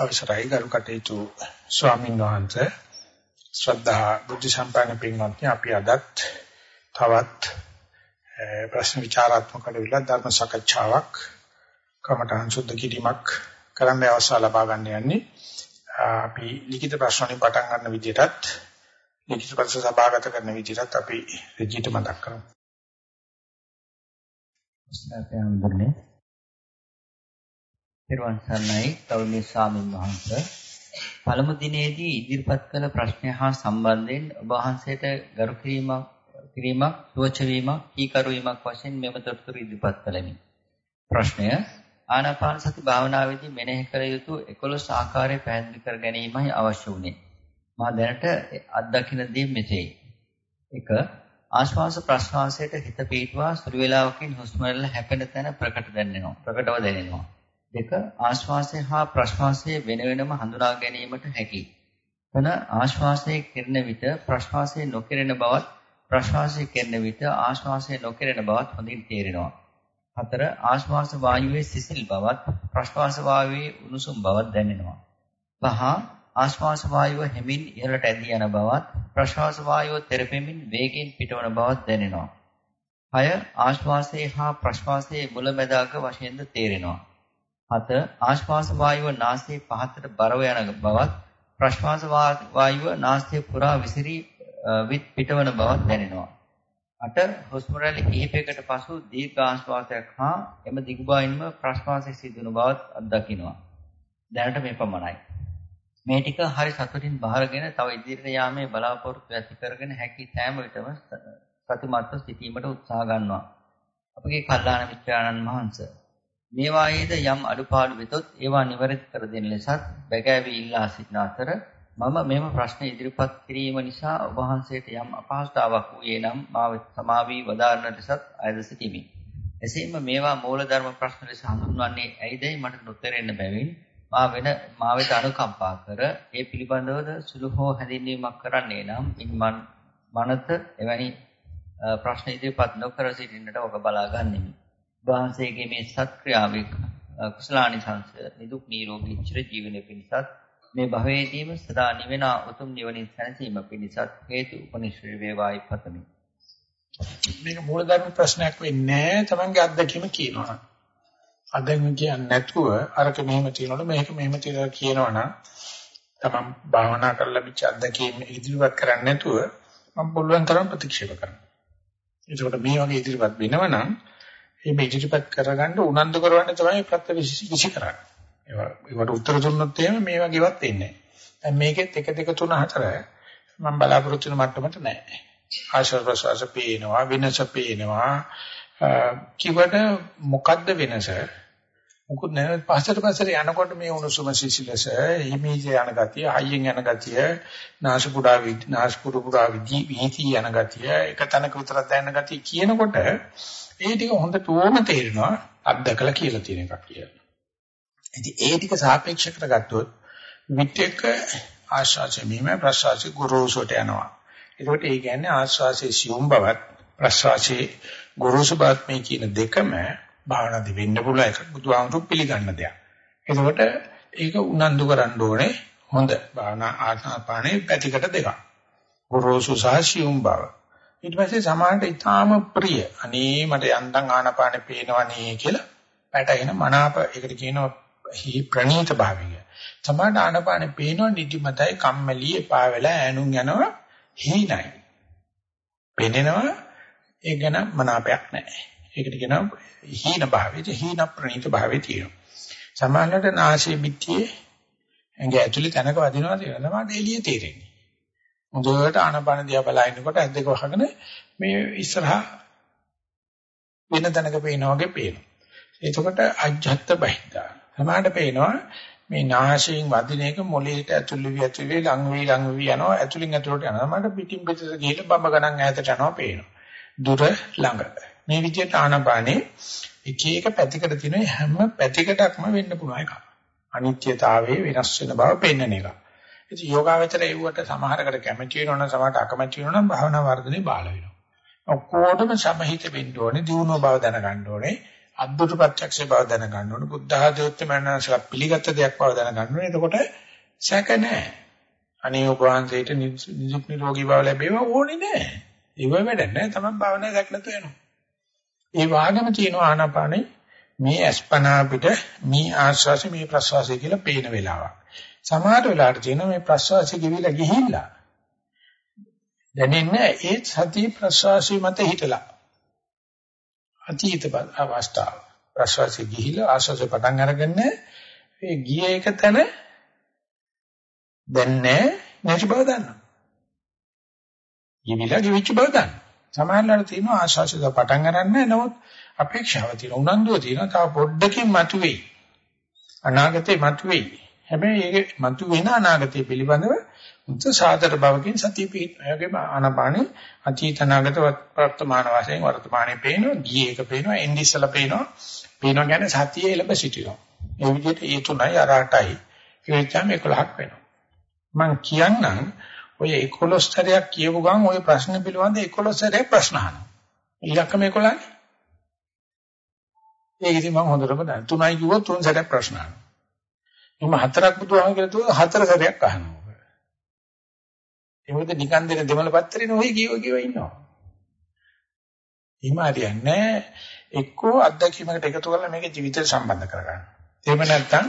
අවසරයි ගරු කටයුතු ස්වාමීන් වහන්සේ. ශ්‍රද්ධා බුද්ධ සම්පන්න පින්වත්නි අපි අදත් තවත් ප්‍රශ්න විචාරාත්මක කඩවිලා ධර්ම සාකච්ඡාවක් කමඨං සුද්ධ කිරීමක් කරන්න අවස්ථාව ලබා ගන්න යන්නේ. අපි ලිඛිත ප්‍රශ්න වලින් පටන් ගන්න විදිහටත් ලිඛිත ප්‍රශ්න සභාගත කරන විදිහටත් අපි රජිට මතක් කරමු. ස්නාපයන්දුනේ පෙරවන් සර්ණයි ගෞරවනීය ස්වාමීන් වහන්සේ පළමු දිනේදී ඉදිරිපත් කළ ප්‍රශ්නය හා සම්බන්ධයෙන් ඔබ වහන්සේට ගරු කිරීමක් කිරීමක් සුවච වීමක් කීකරු වීමක් වශයෙන් මෙම තොරතුරු ඉදිරිපත් කළෙමි. ප්‍රශ්නය ආනාපාන සති භාවනාවේදී මෙනෙහි කළ යුතු 11 ආකාරය පැහැදිලි කර ගැනීමයි අවශ්‍ය වුණේ. මා දැනට අත්දකින දේ මෙසේයි. 1. ආශ්වාස ප්‍රශ්වාසයට හිත පීටුවා සුළු වේලාවකින් හුස්ම රැල්ල හැපෙන තැන ප්‍රකට දැනෙනවා. ප්‍රකටව දැනෙනවා. 2. ආශ්වාසය හා ප්‍රශ්වාසය වෙන වෙනම හඳුනා ගැනීමට හැකියි. 3. ආශ්වාසයේ කෙරෙන විට ප්‍රශ්වාසයේ නොකෙරෙන බවත් ප්‍රශ්වාසයේ කෙරෙන විට ආශ්වාසයේ නොකෙරෙන බවත් හොඳින් තේරෙනවා. 4. ආශ්වාස වායුවේ සිසිල් බවත් ප්‍රශ්වාස වායුවේ උණුසුම් බවත් දැනෙනවා. 5. ආශ්වාස වායුව හැමින් ඉහළට ඇදී යන බවත් ප්‍රශ්වාස වායුව තෙරපෙමින් වේගයෙන් පිටවන බවත් දැනෙනවා. 6. ආශ්වාසයේ හා ප්‍රශ්වාසයේ මුලැමැදාක වශයෙන්ද තේරෙනවා. 7. ආශ්වාස වායුව නාසයේ පහතට බරව යන බවත් ප්‍රශ්වාස වායුව නාසයේ පුරා විසිරී විත් පිටවන බවත් දැනෙනවා. 8. හුස්ම රැලි කිහිපයකට පසු දීර්ඝ ආශ්වාසයක් හා එම දිගුබායින්ම ප්‍රශ්වාසයේ සිදුවන බවත් අත්දකින්නවා. දැනට මේ පමණයි. මේ ටික හරි සතුටින් බහරගෙන තව ඉදිරියට යාමේ බලාපොරොත්තු ඇති කරගෙන හැකි සෑම විටම සතුටුමත්ව සිටීමට උත්සාහ ගන්නවා. අපගේ කල්යාණ මිත්‍රාණන් වහන්සේ මේ වායේද යම් අඩුපාඩු වෙතොත් ඒවා නිවැරදි කර දෙන ලෙසත් බැගෑවි ඉල්ලා සිටින අතර මම මෙම ප්‍රශ්න ඉදිරිපත් කිරීම නිසා ඔබ වහන්සේට යම් අපහසුතාවක් වූයේ නම් මා වෙත සමාවී වදාරන ලෙසත් අයද සිටිමි. එසේම මේවා මූලධර්ම ප්‍රශ්න ලෙස හඳුන්වන්නේ ඇයිදයි මට නොතේරෙන්න බැවින් මා වෙන මා වෙත අනුකම්පා කර ඒ පිළිබඳවද සුළු හෝ හැඳින්වීමක් කරන්නේ නම් ඉන් මනත එවැනි ප්‍රශ්න ඉදිරිපත් නොකර සිටින්නට ඔබ බලා ගන්නෙමි. වහන්සේගේ මේ සත්ක්‍රියාවේ කුසලානිසංශ නිදුක් නිරෝගී චිර ජීවනයේ පිණිසත් මේ භවයේදීම සදා නිවෙන උතුම් නිවනින් සැනසීම පිණිසත් හේතු උපනිශ්‍රේ වේවායි පතමි. මේක මූලධර්ම ප්‍රශ්නයක් වෙන්නේ නැහැ. තමන්ගේ අත්දැකීම කියනවා. අත්දැකීම කියන්නේ නැතුව අරක මෙහෙම තියනවලු මේක මෙහෙම තියනවා කියනවනම් තමන් භාවනා කරලා පිට අත්දැකීම ඉදිරිපත් කරන්නේ නැතුව මම පුළුවන් තරම් ප්‍රතික්ෂේප කරනවා. ඒකට මේ වගේ ඉදිරිපත් වෙනවනම් මේ ඉදිරිපත් කරගන්න උනන්දු කරවන්න තමයි ප්‍රත්‍ය විසි කරන්නේ. ඒවට උත්තර දුන්නොත් එහෙම මේ වගේවත් එන්නේ නැහැ. දැන් මේකෙත් 1 2 3 4 මම බලාපොරොත්තු වෙන මට්ටමට නැහැ. ආශ්‍රව ප්‍රසවාස පේනවා, වෙනස පේනවා. කිවට මොකද්ද වෙනස? මොකුත් නැහැ. පස්සට පස්සට යනකොට මේ උණුසුම සිසිලස, හිමීජ යන ගතිය, හයියෙන් යන ගතිය, නාසපුඩා විදි, නාසපුඩු පුඩා විදි, වීති යන ගතිය, එක තැනක විතරක් දැනන ගතිය කියනකොට ඒ ටික හොඳටම තේරෙනවා අත්දකලා කියලා තියෙන එකක් කියලා. ඉතින් ඒ ටික සාපේක්ෂ කරගත්තොත් විටක ආශාසෙ මීම ප්‍රසවාසි ගුරුසොට යනවා. ඒකට ඒ කියන්නේ ආශාසයේ සියුම් බවත් ප්‍රසවාසයේ ගුරුසු බවත් මේ කියන දෙකම භාවනාදී වෙන්න පුළුවන් එකක් බුදුහාමුදුරු පිළිගන්න දෙයක්. ඒකට ඒක උනන්දු කරන්න ඕනේ හොඳ භාවනා ආනාපානේ පැතිකඩ දෙකක්. ගුරුසු සහ සියුම් බව. ඊට පස්සේ සමානට ඊටාම ප්‍රිය. අනේ මට යන්තම් ආනාපානේ පේනවනේ කියලා පැටගෙන මනාප ඒකට කියනවා ප්‍රණීත භාවය. සමාන ආනපානෙ පේනවා නිදිමතයි කම්මැලි එපා වෙලා ඈනුම් යනවා හීනයි. පෙනෙනවා ඒ ගැන මනාපයක් නැහැ. ඒකට කියනවා හීන භාවය. හීන ප්‍රණීත භාවය තියෙනවා. සමානලට නාසයේ පිටියේ ඇඟ ඇතුලේ තැනක වදිනවා තියෙනවා. තමයි එළිය තේරෙන්නේ. මුදවට ආනපාන දිහා බලනකොට ඇස් දෙක වහගෙන මේ ඉස්සරහා වෙන තැනක පේනා වගේ පේනවා. එතකොට අජ්ජත් බහිද්දා සමහරට පේනවා මේ නාසයෙන් වදින එක මොළයට ඇතුල් වෙවි ඇතුල් වෙවි ලඟ වෙවි ළඟ වෙවි යනවා ඇතුලින් ඇතුලට යනවා මට පිටින් පිටට ගිහිල්ලා බඹ ගණන් ඈතට යනවා පේනවා දුර ළඟ මේ විදිහට ආනපානේ එක එක පැතිකඩ තියෙන හැම පැතිකඩක්ම වෙන්න පුළුවන් එකක් අනිත්‍යතාවයේ වෙනස් වෙන බව පෙන්වන එක ඉතින් යෝගාවචර ඒවට සමහරකට කැමති වෙනවනම් සමහරට අකමැති වෙනවනම් භාවනා වර්ධනේ බාල වෙනවා ඔක්කොටම සමහිත වෙන්න ඕනේ දිනුව බව දැනගන්න ඕනේ අද්දුට ප්‍රත්‍යක්ෂ බව දැනගන්න ඕනේ. බුද්ධ ආධෝත්‍ය මනසක් පිළිගත් දෙයක් බව දැනගන්න ඕනේ. එතකොට සැක නැහැ. අනේ ඔබ වහන්සේට නිදුක් නිරෝගී බව ලැබේවා ඕනේ නැහැ. ඒව වැඩ නැහැ. තමයි භාවනාව දැක්නතු වෙනවා. ඒ වාගම තියෙන ආනාපානේ මේ අස්පනා පිට මේ ආශ්වාසය මේ ප්‍රශ්වාසය කියලා පේන වෙලාවක්. සමහර වෙලාවට තියෙන මේ ප්‍රශ්වාසය කිවිලා ගිහිල්ලා දැනෙන්නේ ඒ සති ප්‍රශ්වාසය මත හිටලා. අතීත අවස්ථාව. ප්‍රශ්වාසය ගිහිලා ආශ්වාසය පටන් අරගෙන ඒ ගිය එක තැන දැන් නැහැ නැති බව දන්නවා. ගිවිලා ගිවිච්ච බව දන්නවා. සමහරවල් තියෙනවා ආශාසද පටන් ගන්නෑ නමුත් අපේක්ෂාව තියෙන උනන්දුව තියෙන තව පොඩ්ඩකින් මතුවේයි. අනාගතේ මතුවේයි. හැබැයි ඒක මතුවෙන අනාගතය පිළිබඳව උච්ච සාතර බවකින් සතිය පිහිටනයගේ ආනපානෙ අතීත අනාගත වර්තමාන වශයෙන් වර්තමානයේ පේනවා. ගියේ එක පේනවා. එන්නේ ඉස්සලා පේනවා. පේනවා කියන්නේ සතිය එළඹ සිටිනවා. ඒ විදිහට ඒ තුනයි අර 8යි ඒ වෙච්චාම 11ක් වෙනවා. මම කියන්නම් ඔය 11 සැරයක් කියපු ගමන් ඔය ප්‍රශ්න පිළිබඳ 11 සැරයක් ප්‍රශ්න අහනවා. ඉලක්කම 11නේ. ඒක ඉතින් මම හොඳටම දන්නවා. තුනයි කිව්වොත් තුන් සැරයක් ප්‍රශ්න අහනවා. එහම හතරක් බුදුහාම කියලා තුන හතර සැරයක් අහනවා. ඒ මොකද නිකන් දෙන දෙමළ පත්‍රේනේ ඔය කියව කියව ඉන්නවා. එහෙම හරියන්නේ එක්කෝ අත්දැකීමකට එකතු කරලා මේක ජීවිතයට සම්බන්ධ කරගන්න. එහෙම නැත්නම්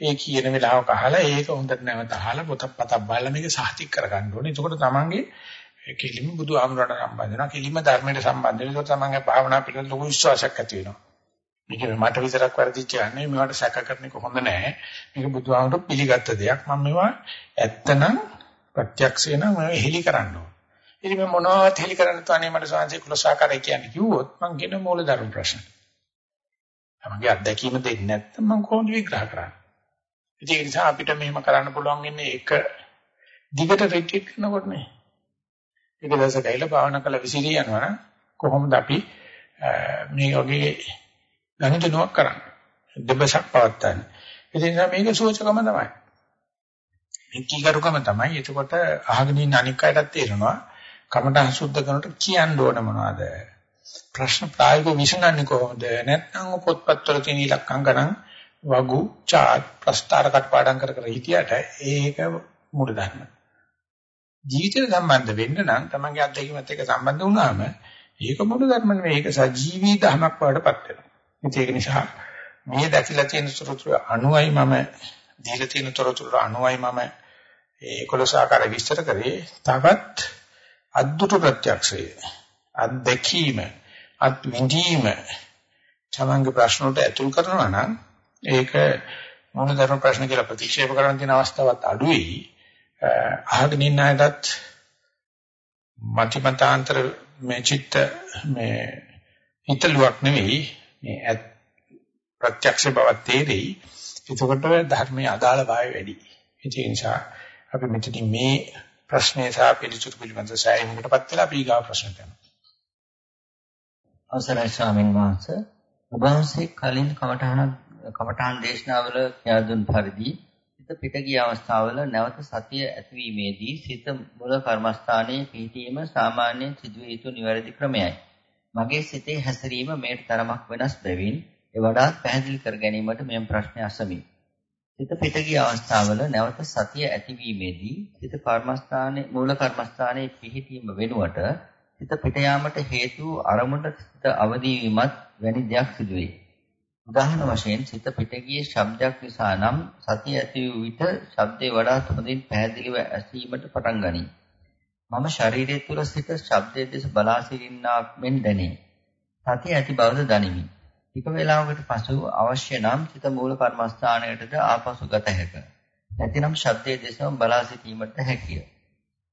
ඒ කියන වෙලාවක අහලා ඒක හොඳට නැවත අහලා පොතක් පතක් බලලා මේක සාහිතික කරගන්න ඕනේ. එතකොට තමන්ගේ කෙලිම බුදු ආමරණ සම්බන්ධ වෙනවා. කෙලිම ධර්මයට සම්බන්ධ වෙනවා. එතකොට තමන්ගේ භාවනා පිළිබඳ ලොකු විශ්වාසයක් ඇති වෙනවා. මේක මට විතරක් වැරදිච්ච යන්නේ මේවට සැක කරන්නේ කොහොඳ නැහැ. මේක බුදු ආමරණ පිළිගත්ත දෙයක්. මම මේවා ඇත්තනම් ප්‍රත්‍යක්ෂේන මම හෙලි කරන්න ඕනේ. ඉතින් මම මොනවද හෙලි කරන්න තන්නේ මට සාංශේ කුලසාකාරය කියන්නේ කිව්වොත් මම කියන මූල ධර්ම ප්‍රශ්න. තමන්ගේ අත්දැකීම දෙන්නේ නැත්නම් මම කොහොමද විග්‍රහ කරන්නේ? ඒක නිසා අපිට මෙහෙම කරන්න පුළුවන් ඉන්නේ එක දිගට රිට්‍රීට් කරනකොට නේ. ඒක දැසක ඇවිල්ලා භාවනා කරලා විසිරී යනවා කොහොමද අපි මේ වගේ ගණිතනුවක් කරන්නේ? දෙබසක් පවත්තන්නේ. ඒ නිසා මේක සෝචකම තමයි. මේ කීකරුකම තමයි. එතකොට අහගෙන ඉන්න අනික් අයටත් තේරෙනවා කමඨං සුද්ධ කරනකොට කියන්න ඕන මොනවද? ප්‍රශ්න ප්‍රායෝගිකව විසඳන්නේ කොහොමද? නැත්නම් පොත්පත්වල තියෙන ඉලක්කම් ගණන් වගු චාට් ප්‍රස්තාර කටපාඩම් කර කර හිටියට ඒක මුල ධර්ම. ජීවිතේ සම්බන්ධ වෙන්න නම් තමන්ගේ අත්දැකීමත් එක්ක සම්බන්ධ වුණාම ඒක මුල ධර්ම නෙවෙයි ඒක සජීවී ධමයක් වඩපත් වෙනවා. ඒක නිසා මේ දැකලා තියෙන තොරතුරු අනුවයි මම දීලා තියෙන තොරතුරු අනුවයි මම ඒ 11 ආකාර විස්තර කරේ. තවත් අද්දුට ප්‍රත්‍යක්ෂය අත්දැකීම අත් විඳීම තමන්ගේ ප්‍රශ්න වලට ඇතුල් කරනවා නම් ඒක මොන ධර්ම ප්‍රශ්න කියලා ප්‍රතික්ෂේප කරන්න තියෙන අවස්ථාවක් අඩුයි. අහගෙන ඉන්න අයටත් මතිමතාන්තර මේ චිත්ත මේ හිතලුවක් නෙවෙයි මේ ප්‍රත්‍යක්ෂ බවක් තේරෙයි. එතකොට ධර්මයේ අදාළ භාවය වැඩි. ඒ නිසා අපි මෙතනින් මේ ප්‍රශ්නේ සහ පිළිතුරු පිළිබඳ සෑහීමකටපත් වෙලා අපි ඊගාව ප්‍රශ්නට යනවා. අවසරයි ස්වාමීන් වහන්සේ ඔබ වහන්සේ කලින් කමඨහනක් කමඨාන් දේශනාවල කියා දුන් පරිදි සිත පිට ගිය අවස්ථාවල නැවත සතිය ඇතිවීමේදී සිත මුල කර්මස්ථානයේ පිහිටීම සාමාන්‍යයෙන් සිදුවිය යුතු නිවැරදි ක්‍රමයයි. මගේ සිතේ හැසිරීම මේට තරමක් වෙනස් බැවින් ඒ වඩාත් පැහැදිලි කර ගැනීමට මෙම ප්‍රශ්නය අසමි. සිත පිට ගිය අවස්ථාවල නැවත සතිය ඇතිවීමේදී සිත කර්මස්ථානයේ මූල කර්මස්ථානයේ පිහිටීම වෙනුවට සිත පිට යාමට හේතු අරමුණට සිත අවදි වීමත් වැනි දෙයක් සිදුවේ. උදාහරණ වශයෙන් සිත පිටගියේ ශබ්දයක් නිසා නම් සතිය ඇති වූ විට ශබ්දේ වඩා හොඳින් පැහැදිලිව ඇසීමට පටන් ගනී. මම ශරීරය තුළ සිට ශබ්දයේ දෙස බලා සිටින්නාක් මෙන් දැනේ. සතිය ඇති බවද දනිමි. ටික වේලාවකට පසු අවශ්‍ය නම් සිත මූල කර්මස්ථානයටද ආපසු ගත හැකිය. නැතිනම් ශබ්දයේ දෙසම බලා සිටීමට හැකිය.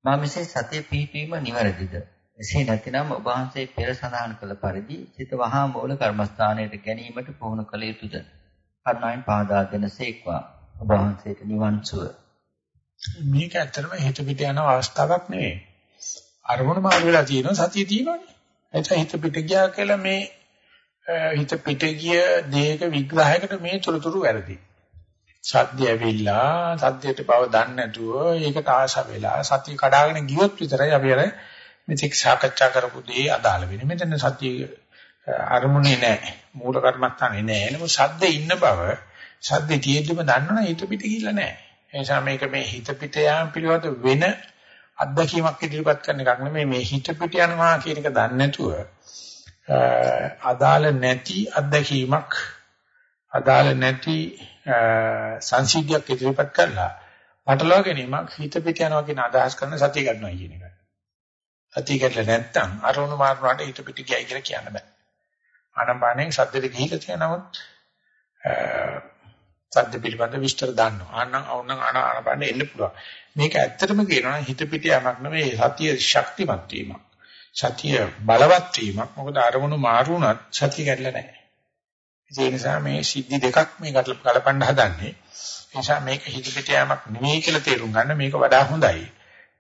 මා මෙසේ සතිය පිහිටීම නිවැරදිද? එසේ නැතිනම් ඔබ වහන්සේ පෙර සඳහන් කළ පරිදි සිත වහා මූල කර්මස්ථානයට ගැනීමට පුහුණු කළ යුතුද? කරුණාවෙන් පාදා දෙනසේක්වා. ඔබ වහන්සේට නිවන් සුව. මේක ඇත්තටම හිත පිට යන අවස්ථාවක් නෙවෙයි. අරමුණ මාරු වෙලා තියෙනවා සතිය තියෙනවනේ. එතන හිත පිට ගියා කියලා මේ හිත පිට ගිය දේක විග්‍රහයකට මේ තුරුතුරු වැරදි. සද්ද ඇවිල්ලා සද්දයට බව දන්නේ නැතුව ඒකට ආශ වෙලා සතිය කඩාගෙන ගියොත් විතරයි අපි අර මෙතික් සාකච්ඡා කරපු දේ අදාළ වෙන්නේ. මෙතන සතිය අරමුණේ නැහැ. මූල කර්මස්ථානේ නැහැ. නමුත් සද්ද ඉන්න බව සද්දේ තියෙද්දිම දන්නවනේ හිත පිට ගිහිල්ලා නැහැ. ඒ නිසා මේක මේ හිත පිට යාම පිළිබඳ වෙන අත්දැකීමක් ඉදිරිපත් කරන එකක් නෙමෙයි මේ හිත පිට යනවා කියන එක දන්නේ නැතුව අදාළ නැති අත්දැකීමක් අදාළ නැති සංසිද්ධියක් ඉදිරිපත් කරලා පටලවා ගැනීමක් හිත පිට යනවා කියන අදහස් කරන සතිය ගන්නවා කියන එක. සතිය ගැටල නැත්තම් අරමුණු මාරුණාට හිත පිට ගියයි කියලා කියන්න බෑ. ආනපානෙන් සද්දෙට ගිහිලා තියෙන නමුත් සද්ද පිළිබඳ විස්තර දන්නවා. ආනනම් අවුනම් ආනපානෙ එන්න පුළුවන්. මේක ඇත්තටම කියනවා හිත පිට යamak නෙවෙයි සතිය ශක්තිමත් වීමක්. සතිය බලවත් වීමක්. මොකද අරමුණු මාරු වුණත් සතිය ගැටල නැහැ. ඒ නිසා මේ සිද්ධි දෙකක් මේ ගලපන්න හදන්නේ. ඒ නිසා මේක හිත පිට යamak නෙවෙයි කියලා තේරුම් ගන්න මේක වඩා හොඳයි.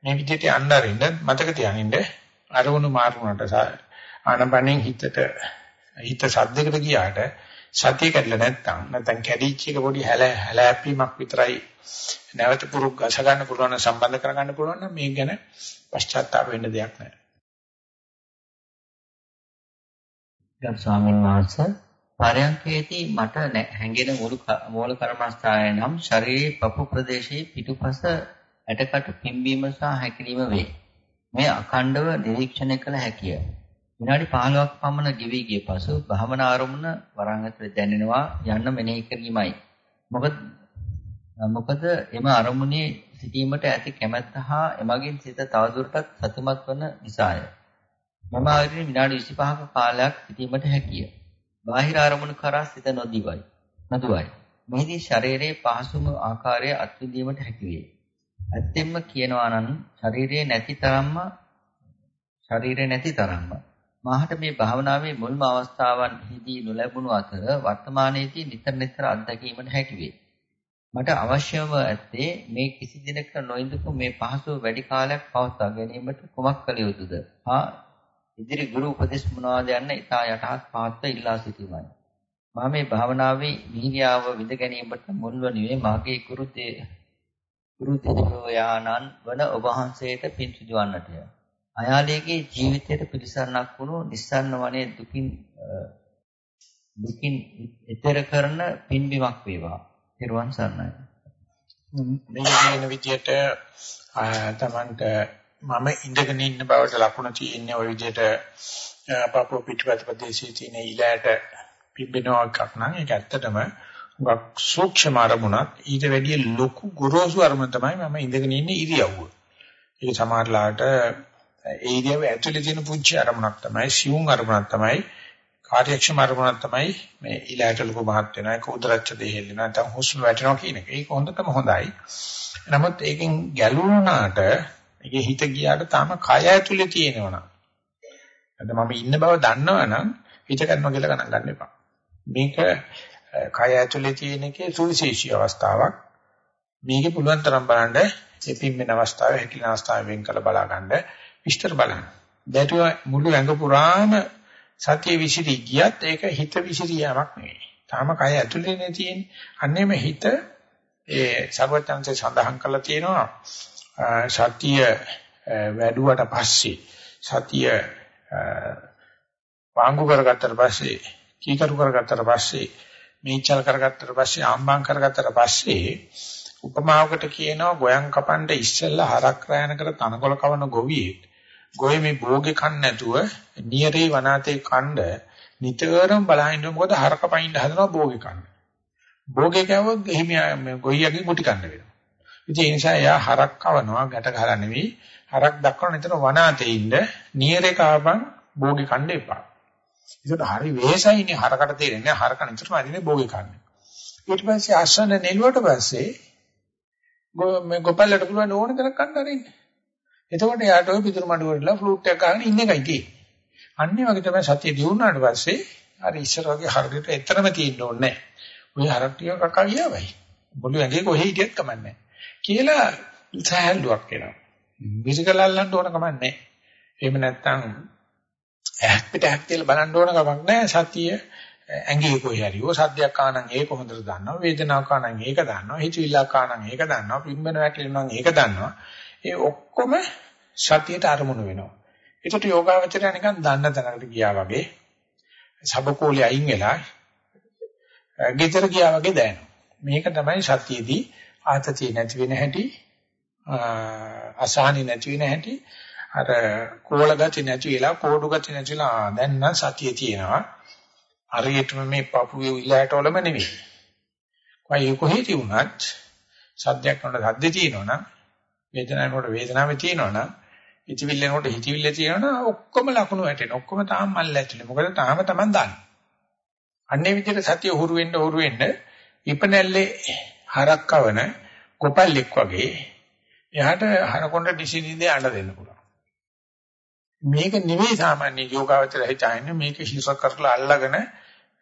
මේ විදිහට යන්න අරින්න මතක තියාගන්න අරමුණු මාරු වුණාට ආනපනෙන් හිතට හිත සද්දයකට ගියාට සතිය කැඩලා නැත්තම් නැත්තම් කැඩිච්ච එක පොඩි හැල හැලැප්පීමක් විතරයි නැවත පුරුක් ගස ගන්න පුළුවන් සම්බන්ධ කර ගන්න පුළුවන් නම් මේක ගැන පශ්චාත්තාප වෙන්න දෙයක් නැහැ. ගරු ස්වාමීන් වහන්සේ පරයන්කේදී මට හැඟෙන මුළු මූල කර්මස්ථානය නම් ශරීරයේ පපු ප්‍රදේශයේ පිටුපස ඇටකටු පිම්බීම සහ හැකිලිම වේ. මේ අඛණ්ඩව නිරීක්ෂණය කළ හැකිය. විනාඩි 15ක් පමණ ගෙවි ගිය පසු භවනා ආරමුණ වරන් ඇතුලේ දැනෙනවා යන්න මෙනෙහි කිරීමයි. මොකද මොකද එම අරමුණේ සිටීමට ඇති කැමැත්ත හා එමගින් සිත තවදුරටත් සතුටුමත් වන නිසාය. මම ආයෙත් විනාඩි 25ක කාලයක් සිටීමට හැකිය. බාහිර අරමුණු කරා සිත නොදිවයි. නදුවයි. මෙහිදී ශරීරයේ පහසුම ආකාරය අත්විඳීමට හැකි වේ. ඇත්තෙන්ම කියනවා නම් ශරීරයේ නැති තරම්ම ශරීරේ නැති තරම්ම මාහට මේ භාවනාවේ මුල්ම අවස්ථාවන්හිදී නොලැබුණු අතර වර්තමානයේදී නිතර නිතර අත්දැකීමට හැකි වේ. මට අවශ්‍යම ඇත්තේ මේ කිසි දිනක නොඉඳපු මේ පහසුව වැඩි කාලයක් පවත්වා ගැනීමට කුමක් කළ යුතුද? හා ඉදිරි ගුරු උපදෙස් මොනවාද යන්න ඉතා යටහත් පාත්ව ඉල්ලා සිටීමයි. මා මේ භාවනාවේ මිහිරියාව විඳ ගැනීමට මුල් වනුයේ මාගේ ගුරු ගුරු තෙරෝයානන් වන ඔබ වහන්සේට පින් සිදුවන්නටය. අයාලේගේ ජීවිතයට පිළිසරණක් වුණු නිස්සන්න වනේ දුකින් දුකින් ඈතර කරන පින්බිමක් වේවා. ත්‍රිවන් සරණයි. මේ කියන විදිහට තමන්ට මම ඉඳගෙන ඉන්න බවට ලකුණ තියෙන්නේ ওই විදිහට පාපෝ පිටපත ප්‍රදේශයේ තියෙන ඊළාට පිම්බෙනවා එකක් නම් ඒක ඇත්තටම හුඟක් සූක්ෂම අරමුණක් ඊට වැඩිය ලොකු ගොරෝසු අරමුණ තමයි මම ඉඳගෙන ඉන්නේ ඉරියව්ව. ඒක සමහරලාට ඒ ඉරියව්ව ඇතුලේ තියෙන පුංචි අරමුණක් තමයි සියුම් අරමුණක් තමයි කාර්යක්ෂම අරමුණක් තමයි මේ ඊළාට ලොකු මහත් වෙනවා ඒක උදරච්ච දෙහෙල් වෙනවා නැත්නම් හුස්ම වැටෙනවා කියන එක. ඒක හොඳටම හොඳයි. නමුත් ඒකෙන් ගැලවුණාට ඒකේ හිත ගියාට තාම කය ඇතුලේ තියෙනවනම් අද මම ඉන්න බව දන්නවනම් හිත කරනවා කියලා ගණන් ගන්න එපා. මේක කය ඇතුලේ තියෙන එකේ සුවිශේෂී අවස්ථාවක්. මේකේ පුළුවන් තරම් බලන්න එපින් වෙන අවස්ථාවේ හැකිලන අවස්ථාවෙන් වෙන් කළ බලා ගන්න විස්තර බලන්න. දැටුව මුළු ඇඟ පුරාම සතිය විසිරී ගියත් ඒක හිත විසිරියාවක් නෙවෙයි. තාම කය ඇතුලේ නේ තියෙන්නේ. අන්නේම හිත ඒ සර්වඥාන්සේ සඳහන් කළා තියෙනවා සතිය වැඩුවට පස්සේ සතිය පාංගු කරගත්තට පස්සේ කීකරු කරගත්තට පස්සේ මේචල් කරගත්තට පස්සේ ආම්බම් කරගත්තට පස්සේ උපමාවකට කියනවා ගෝයන් කපන්න ඉස්සෙල්ලා හරක් රැයන කර තනකොළ කවන ගොවියෙක්. ගොය මේ භෝගේ කන්න නැතුව නියරේ වනාතේ කණ්ඩ නිතරම බලහින්න මොකද හරක පයින් හදනවා භෝගේ කන්න භෝගේ කෑවොත් එහිම ගොයියගේ මුටි කන්න වෙනවා. ඉතින් ඒ නිසා එයා හරක් කවනවා ගැට ගහලා නෙවෙයි. හරක් දක්වන නිතර වනාතේ ඉන්න නියරේ කාපන් භෝගේ කන්න එපා. ඒකට හරි වෙහසයිනේ හරකට තේරෙන්නේ හරක නිතරම අදිනේ භෝගේ කන්නේ. ඊට පස්සේ ආසන නෙළුවට පස්සේ මේ ගොපල්ලට පුළුවන් ඕන තරම් කන්න අරින්න. එතකොට යාට ඔය පිටුරු මඩුවරලා ෆ්ලූට් එකක් ගන්න ඉන්න එකයි තියෙන්නේ. අන්නේ වගේ තමයි සතිය දියුණාට පස්සේ අර ඉස්සර වගේ හරියට එතරම් තියෙන්න ඕනේ නැහැ. ඔය හරක් ටික කකා ගියාවයි. බොළු ඇඟේ කොහේ හිටියත් කමන්නේ කියලා සහැල්ලුවක් එනවා. මිරිකලල්ලන්න ඕන කමක් නැහැ. එහෙම නැත්නම් ඇහක් පිට ඇහක් කියලා බලන්න ඕන කමක් නැහැ. සතිය ඇඟේ කොහේ හරි ඕ සද්දයක් ආනනම් ඒක හොඳට දන්නවා. වේදනාවක් ආනනම් ඒක දන්නවා. හිතවිල්ලක් ආනනම් ඒක දන්නවා. පිම්බන වැටෙනවා ඒක දන්නවා. ඒ ඔක්කොම සතියට අරමුණු වෙනවා. ඒකට යෝගාවචරය නිකන් දන්න තැනකට ගියා වගේ සබකෝලේ අයින් වෙලා ගෙදර ගියා වගේ දැනෙනවා. මේක තමයි සතියේදී ආතතිය නැති වෙන හැටි අසහනි නැති වෙන හැටි අර කෝල ගති නැති වෙලා කෝඩු ගති නැතිලා දැන් නම් සතිය තියෙනවා. හරියටම මේ පපුවේ ඉලයට වලම නෙවෙයි. කොයි කොහෙද වුණත් සද්දයක් වුණා සද්දේ තියෙනවනම් වේදනාවකට වේදනාවේ තියෙනවනම් හිතවිල්ලනකොට හිතවිල්ල තියෙනවනම් ඔක්කොම ලකුණු වැටෙන. ඔක්කොම තාම මල්ල ඇතුලේ. මොකද තාම Taman දන්නේ. අන්නේ විදිහට සතිය හුරු වෙන්න හුරු වෙන්න ඉපනැල්ලේ හරක් කවන කොපල්ලෙක් වගේ එයාට හරකොණ්ඩ ඩිසිනින්ද යන්න දෙන්න පුළුවන්. මේක නෙවෙයි සාමාන්‍ය යෝගාවචර හිතන්නේ මේක හිස කරලා අල්ලගෙන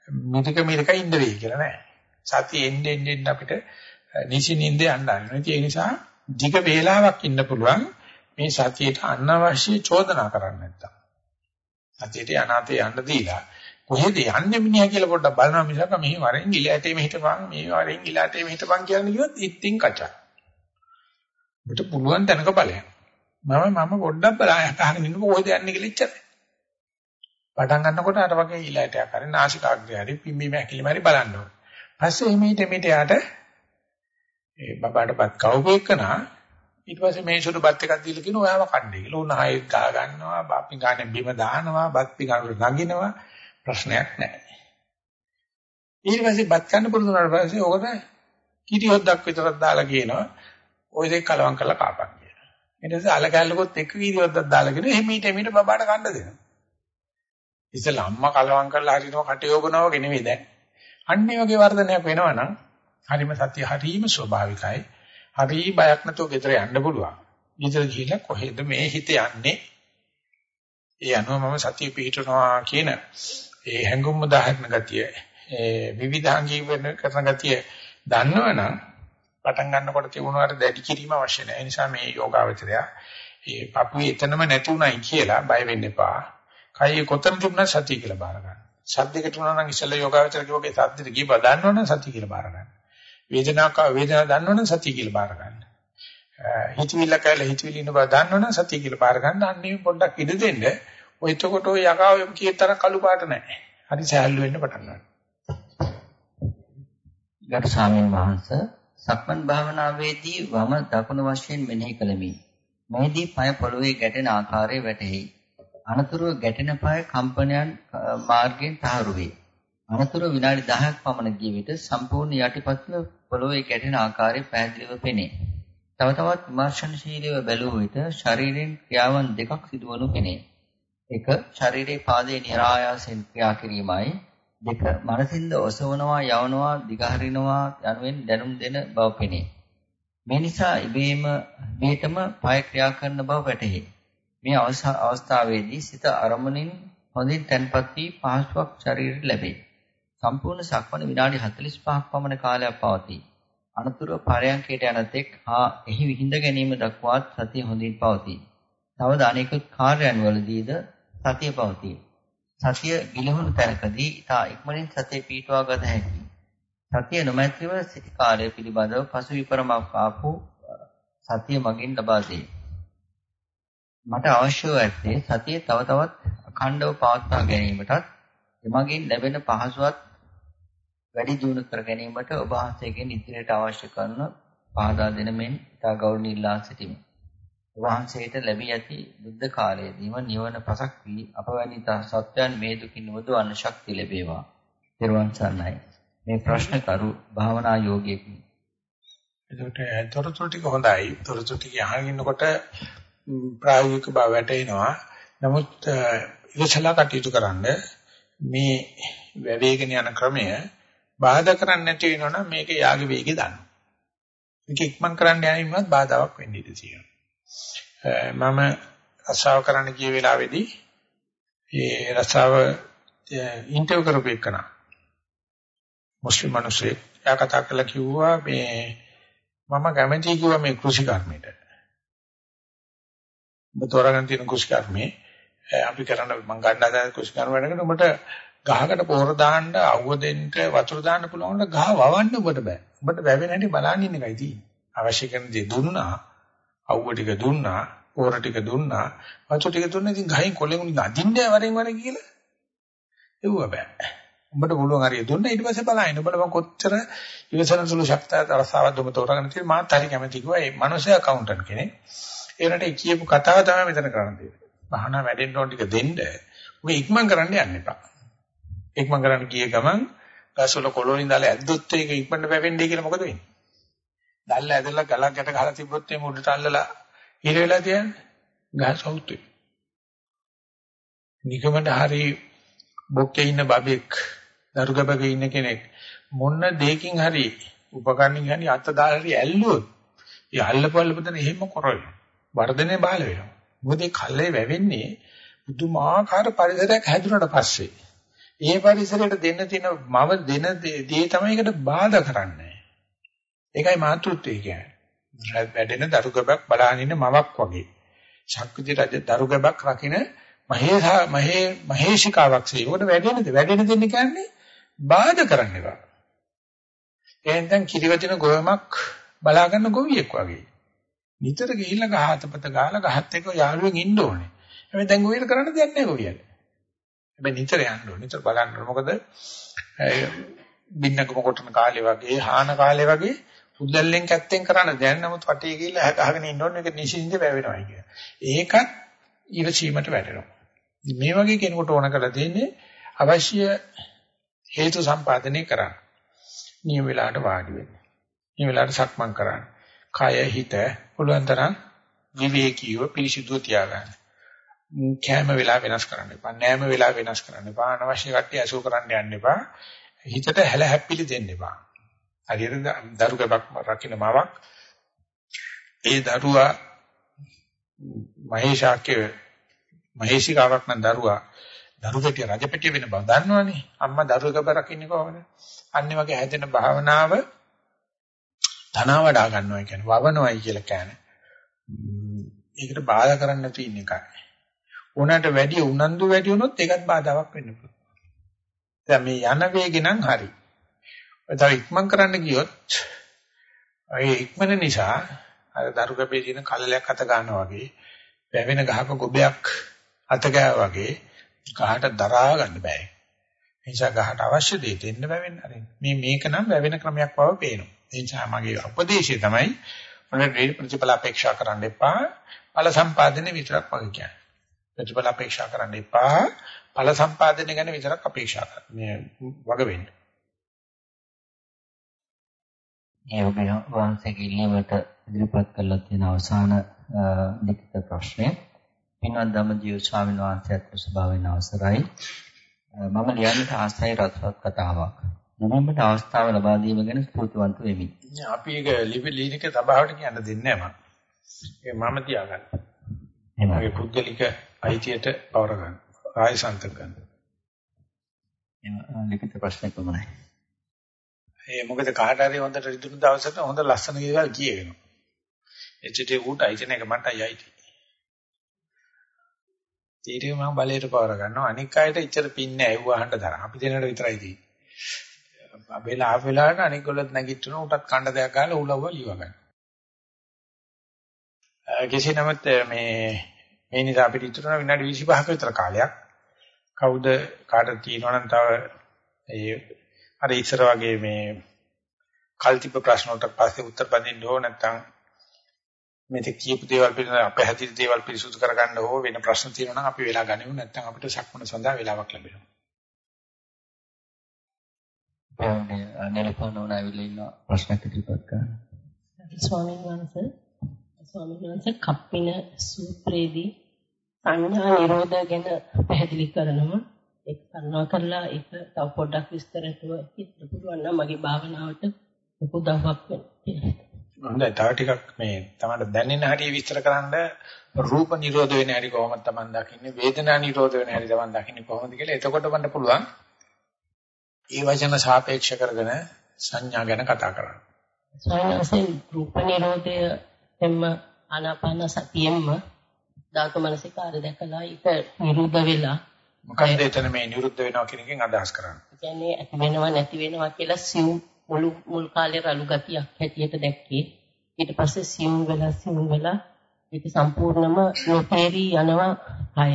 මිරික මිරික ඉන්න වෙයි කියලා නෑ. සතිය එන්නේ එන්නේ අපිට නිසිනින්ද යන්න ආරම්භ ඒ නිසා ධික වේලාවක් ඉන්න පුළුවන් මේ සතියට අනවශ්‍ය චෝදනා කරන්නේ නැත්තම්. සතියට අනාතේ යන්න දීලා කොහෙද යන්නේ මිනිහා කියලා පොඩ්ඩක් බලනවා මිසක මෙහි වරෙන් ඉලෑටේ මෙහිටපන් මේ වරෙන් ඉලෑටේ මෙහිටපන් කියන්නේ කිව්වොත් ඉතින් කචා. ඔබට පුළුවන් තැනක බලයන්. මම මම පොඩ්ඩක් බලන්න අහගෙන ඉන්නකො කොහෙද යන්නේ කියලා ඉච්චරයි. පටන් ගන්නකොට අර වගේ ඉලෑටයක් හරි නාසිකාග්‍රය හරි පිම්බීම හැකිලිම හරි බලන්න ඕනේ. පස්සේ එමෙහිට මෙට යාට ඒ බබාටපත් කවුපේකනා ඊට පස්සේ මේ සුදු බත් එකක් දීලා කියන ඔයාම කන්නේ කියලා. උන් ආයෙත් ගා ගන්නවා, බාපි ගානේ බිම දානවා, බත් පිඟානට නගිනවා. ප්‍රශ්නයක් නැහැ. ඊට පස්සේ බත් කන්න පුරුදු වුණාට පස්සේ ඕකට කිටි හොද්දක් විතරක් දාලා කියනවා ওই දෙක කලවම් කරලා කාපන් කියලා. ඊට පස්සේ අල කැල්ලකොත් එක කිටි හොද්දක් දාලා කියනවා එහිමීට එමීට බබාට කන්න දෙනවා. ඉතින් අම්මා කලවම් කරලා හරිනවා කටයෝගනවා වගේ නෙවෙයි දැන්. අන්නේ වගේ වර්ධනයක් වෙනවනම් හරිම සත්‍ය හරීම ස්වභාවිකයි. හරි බයක් නැතුව ගෙදර යන්න පුළුවන්. ගෙදර ගිහිල්ලා කොහෙද මේ හිත යන්නේ? ඒ අනුව මම සතිය පිහිටනවා කියන ඒ හැඟුම් උදාහරණ ගතිය ඒ විවිධාංගී වෙන කරන ගතිය දන්නවනම් පටන් ගන්නකොට තිබුණාට දැඩි කිරීම අවශ්‍ය නැහැ. ඒ නිසා මේ යෝගාවචරය ඒ පපුවේ එතනම නැති උනායි කියලා බය වෙන්න එපා. කයි කොතන තිබුණා සතිය කියලා බාර ගන්න. සද්දයකට උනා නම් ඉස්සෙල්ලා යෝගාවචර කිව්වගේ සද්දෙට ගිහප දන්නවනම් සතිය කියලා බාර ගන්න. වේදනාවක් වේදනාව දන්නවනම් සතිය කියලා බාර ගන්න. හිතවිල්ල කැල හිතවිලි ඉන්න බව දන්නවනම් සතිය කියලා බාර ගන්න. අන්නේ පොඩ්ඩක් ඉඳ දෙන්න. ඔය එතකොට ඔය යකාව කීතර කළු පාට නැහැ. හරි සෑහළු වෙන්න පටන් ගන්නවා. ගරු ස්වාමීන් වහන්සේ සක්මන් භාවනාවේදී වම දකුණු වශයෙන් මෙනෙහි කළමි. මෙහිදී පය පොළවේ ගැටෙන ආකාරය වැටහෙයි. අනතුරුව ගැටෙන පය කම්පනයන් මාර්ගයෙන් තහවුරු වේ. අනතුරුව විනාඩි 10ක් පමණ ගිය විට සම්පූර්ණ යටිපතුල පොළවේ ගැටෙන ආකාරය පැහැදිලිව පෙනේ. තව තවත් විමර්ශනශීලීව බැලුව විට ශරීරයෙන් ක්‍රියාවන් දෙකක් සිදුවනු පෙනේ. එක ශරීරයේ පාදයේ નિરાයාසයෙන් ක්‍රියා කිරීමයි දෙක මනසින්ද ඔසවනවා යවනවා දිගහරිනවා යනුවෙන් දැනුම් දෙන බව පෙනේ. මේ නිසා ඉබේම මේතම පය ක්‍රියා කරන බව වැටහේ. මේ අවස්ථාවේදී සිත අරමුණින් හොඳින් තැන්පත් වී පහසුවක් ශරීරයට ලැබේ. සම්පූර්ණ සක්මණ විනාඩි 45ක් පමණ කාලයක් පවතී. අනතුරුව පරයන්කයට යන තෙක් හා එහි විහිඳ ගැනීම දක්වාත් සතිය හොඳින් පවතී. තවද අනෙකුත් කාර්යයන් වලදීද සතිය පවතී. සතිය ගිලහුණු තැනකදී ඊට ඉක්මනින් සතිය පීඨවා ගත හැකියි. සතිය නොමැතිව සිටි කාලය පිළිබඳව පසු විපරමක් ආපු සතිය මගින් ලබා දෙයි. මට අවශ්‍ය ඇත්තේ සතිය තව තවත් අඛණ්ඩව පවත්වා ගැනීමටත් එමගින් ලැබෙන පහසුවත් වැඩි දියුණු කර ගැනීමට ඔබ වහන්සේගෙන් ඉදිරියට අවශ්‍ය කරන පහදා දෙන මෙන් ඉතා ගෞරවණීයලා සිටිමි. වහන්සේට ලැබී ඇති බුද්ධ කාලයේදීම නිවන පසක් වී අපවැනි සත්‍යයන් මේ දුකින් නොදවන්න ශක්තිය ලැබේවා. ත්වන් සරණයි. මේ ප්‍රශ්න කරු භාවනා යෝගියෙකි. එතකොට තොරතුරු ටික හොඳයි. තොරතුරු ටික අහගෙන ඉන්නකොට ප්‍රායෝගික බව වැටෙනවා. නමුත් ඉවසලා කටයුතු කරන්න මේ වැවේගෙන යන ක්‍රමය බාධා කරන්නේ නැති වෙනවනම් මේක යාගේ වේගය දන්නවා. මේක ඉක්මන් කරන්න යෑමවත් බාධාවක් වෙන්න ඉඩ තියෙනවා. මම රස්සාව කරන්න ගිය වෙලාවේදී ඒ රස්සාව ඉන්ටර්විව් කරපු එකන මුස්ලිම් මිනිස්සෙක් එයා කතා කරලා කිව්වා මේ මම කැමතියි කිව්වා මේ කෘෂි කර්මයට. ඔබ තෝරාගෙන තියෙන කෘෂි කර්මේ අපි කරන මම ගන්න හදන කෘෂි කර්ම වැඩකට ඔබට ගහකට පොහොර දාන්න අවුව දෙන්න වතුර දාන්න පුළුවන් ගහ වවන්න ඔබට බෑ. ඔබට වැවෙන හැටි බලන්න ඉන්න එකයි තියෙන්නේ. අවශ්‍ය කරන දේ දුන්නා අවුව ටික දුන්නා, පොර ටික දුන්නා, වතු ටික දුන්නා. ඉතින් ගහින් කොලෙන් උනි අදින්න වරෙන් වර කියලා. එව්ව බෑ. උඹට පුළුවන් හරිය දුන්න ඊට පස්සේ බලන්න. උඹට මම කොච්චර ඉවසන සුළු ශක්තිය රසාවක් දුම තෝරගෙන තියෙන්නේ මාත් හරි කැමති කිව්වා. ඒ මනුස්සයා accountant කෙනෙක්. ඒකට කියපු කතාව තමයි මෙතන කරන්න තියෙන්නේ. බහනා වැඩෙන්න ඕන ටික දෙන්න. ඔබ ඉක්මන් කරන්න යන්න එපා. ඉක්මන් කරන්න ගිය ගමන් ගස්වල කොළොනින් දාලා ඇද්දොත් ඒක ඉක්මනට වැවෙන්නේ කියලා මොකද වෙන්නේ? දැල්ල ඇදලා ගලක් ගැට ගහලා තිබ්බොත් එimhe උඩට අල්ලලා හිර වෙලා තියන්නේ. ගහ සවුත් වෙයි. නිකමට හරි බොක්කේ ඉන්න බබෙක් දරුගබක ඉන්න කෙනෙක් මොන දෙයකින් හරි උපකරණකින් හරි අත දාලා හරි ඇල්ලුවොත් ඒ අල්ලපල්ල පුතන එහෙම කරොයි. වර්ධනේ බාල වෙනවා. මොකද ඒ කල්ලේ වැවෙන්නේ පුදුමාකාර පරිසරයක් හැදුනට පස්සේ. ඒ පරිසරයට දෙන්න තියෙන මව දෙන දේ තමයි ඒකට බාධා කරන්නේ. ඒකයි මාතෘත්වය කියන්නේ. වැඩෙන දරුගබක් බලාගෙන ඉන්න මවක් වගේ. ශක්තිය රජ දරුගබක් රකින්න මහේසා මහේ මහේශිකාවක් සේ. උකට වැඩෙනද? වැඩෙන දෙන්න කියන්නේ බාධා කරන්න එපා. එහෙනම් කිරිවචන ගොයමක් බලා ගන්න ගොවියෙක් වගේ. නිතර ගිහිල්ලා ගහතපත ගාලා ගහත් එක්ක යාළුවෙන් ඉන්න ඕනේ. හැබැයි දැන් ගොවියට කරන්න දෙයක් නැහැ ගොවියට. හැබැයි නිතර යන්න ඕනේ. නිතර බලන්න ඕනේ. මොකද බින්නක මොකොටන කාලේ වගේ, හාන කාලේ වගේ පුදල්ලෙන් කැත්තෙන් කරන්න දැන් නමුත් වටේ ගිහිල්ලා අහගෙන ඉන්න ඕනේ. ඒක නිසින්ද වැවෙනවා කියන. ඒකත් ඉවසීමට වැටෙනවා. මේ වගේ කෙනෙකුට ඕන කරලා තියෙන්නේ අවශ්‍ය හේතු සම්පාදනය කරන්න. නියම වෙලාවට වාඩි වෙන්න. නියම වෙලාවට සක්මන් කරන්න. කය හිත පුළුවන් තරම් විවේකීව පිළිසිදුව තියාගන්න. කැම වෙලා වෙනස් කරන්න එපා. නෑම වෙලා වෙනස් කරන්න එපා. අනවශ්‍ය කට්ටිය අසු කරන්න යන්න එපා. හිතට හැල හැප්පිලි දෙන්න එපා. හරියට දරුගබක් රකින්න මාවක් ඒ දරුවා මහේශාක්‍ය මහේශිකාවක් නම් දරුවා දරුපෙටිය රජපෙටිය වෙන බව දන්නවනේ. අම්මා දරුවක බරකින්නේ කොහොමද? අන්න වගේ හැදෙන භාවනාව ධනා වඩා ගන්නවා කියන්නේ වවනවයි කියලා කියන්නේ. ඒකට බාධා කරන්න නැතු ඉන්න එකයි. උනට වැඩි උනන්දු වැඩි වුණොත් ඒකත් බාධාවක් වෙන්න පුළුවන්. දැන් මේ යන වේගෙ නම් හරි. තව ඉක්මන් කරන්න ගියොත් ඒ ඉක්මන නිසා අර දරුගබේ තියෙන කලලයක් අත ගන්නවා වගේ වැවෙන ගහක ගොබයක් අත ගෑවා වගේ ගහට දරා ගන්න බෑ. ඒ නිසා ගහට අවශ්‍ය දේ දෙන්න බැවෙන්න හරි. මේ මේක නම් වැවෙන ක්‍රමයක් බව පේනවා. ඒ නිසා මගේ උපදේශය තමයි මොන ප්‍රතිඵල අපේක්ෂා කරන්න එපා. ඵල සම්පාදනය විතරක් වගේ කියන්නේ. ප්‍රතිඵල අපේක්ෂා කරන්න එපා. ඵල සම්පාදනය ගැන විතරක් අපේක්ෂා කරන්න. මේ වග වෙන්න. ඒ වගේ වංශයේ ඉල්ලීමට ඉදිරිපත් කරලා තියෙන අවසාන ලිඛිත ප්‍රශ්නය පින්වත් ධම්මජීව ස්වාමීන් වහන්සේත් ස්වභාවයෙන් අවසරයි. මම ලියන්නට ආසයි රසවත් කතාවක්. මමකට අවස්ථාව ලබා දීම ගැන ස්තුතිවන්ත වෙමි. අපි ඒක ලිපි ලිනික සභාවට කියන්න දෙන්නේ නැහැ මම. මම තියාගන්න. මගේ පුද්ගලික අයිතියට පවර ගන්න. ආයසන්ත ගන්න. එම ලිඛිත ප්‍රශ්න කොහොමයි? ඒ මොකද කාට හරි හොඳට රිදුණු දවසට හොඳ ලස්සන දේවල් කියවෙනවා. එච්චට උට අයිතින එක මටයි අයිති. ඊටේ මම බලයට පවර ගන්නවා. අනික් අයට ඉච්චර පින්නේ ඇව්ව අහන්න තරම්. අපි දෙන්නට විතරයි තියෙන්නේ. අපේලා ආප වෙලාවට අනික් ගොල්ලොත් නැගිටින උටත් කණ්ඩ දෙයක් ගාලා උලව්ව ලියව ගන්න. කෙසේ නමුත් මේ මේ නිසා අපිට ඉතුරු විනාඩි 25ක විතර කාලයක් කවුද කාටද තියෙනවා නම් තව ඒ අර ඉස්සර වගේ මේ කල්තිප ප්‍රශ්න වලට පස්සේ උත්තර බඳින්න ඕන නැත්නම් මේක කියපු දේවල් පිළිබඳව අපහැදිලි දේවල් පිරිසුදු කරගන්න ඕ වෙන ප්‍රශ්න තියෙනවා නම් අපි වෙලා ගනිමු නැත්නම් අපිට සක්මන සඳහා වෙලාවක් ලැබෙනවා. නෙලෆෝන් උන ඇවිල්ලා ඉන්න ප්‍රශ්න ඉදිරිපත් කරන්න. ස්වාමීන් වහන්සේ ස්වාමීන් වහන්සේ කප්පින සූත්‍රයේදී සංඥා නිරෝධ ගැන පැහැදිලි කරනවා. ඒක කරුණා කරලා ඒක තව පොඩ්ඩක් විස්තරට හිතන්න පුළුවන් නම් මගේ භාවනාවට උපදවයක් වෙන්න. හොඳයි තව ටිකක් මේ තමයි දැනෙන හැටි විස්තර කරන්න රූප නිරෝධ වෙන හැටි කොහොමද Taman දකින්නේ වේදනා නිරෝධ වෙන හැටි Taman දකින්නේ කොහොමද කියලා එතකොට වන්න පුළුවන් ඒ වචන සාපේක්ෂ කරගෙන සංඥා ගැන කතා කරන්න. ස්වයංසෙන් රූප නිරෝධය එම්ම ආනාපාන සතියෙම්ම ධාතු මනසිකාරය දැකලා ඒක නිරුද්ධ වෙලා මොකක්ද එතන මේ නිරුද්ධ වෙනවා කියන එකෙන් අදහස් කරන්නේ? කියන්නේ ඇති වෙනවා නැති වෙනවා කියලා සිව් මුළු මුල් කාලේ රළු ගතියක් හැටියට දැක්කේ. ඊට පස්සේ සියුම් වෙලා සියුම් වෙලා ඒක සම්පූර්ණම නොතේරි යනවා කය.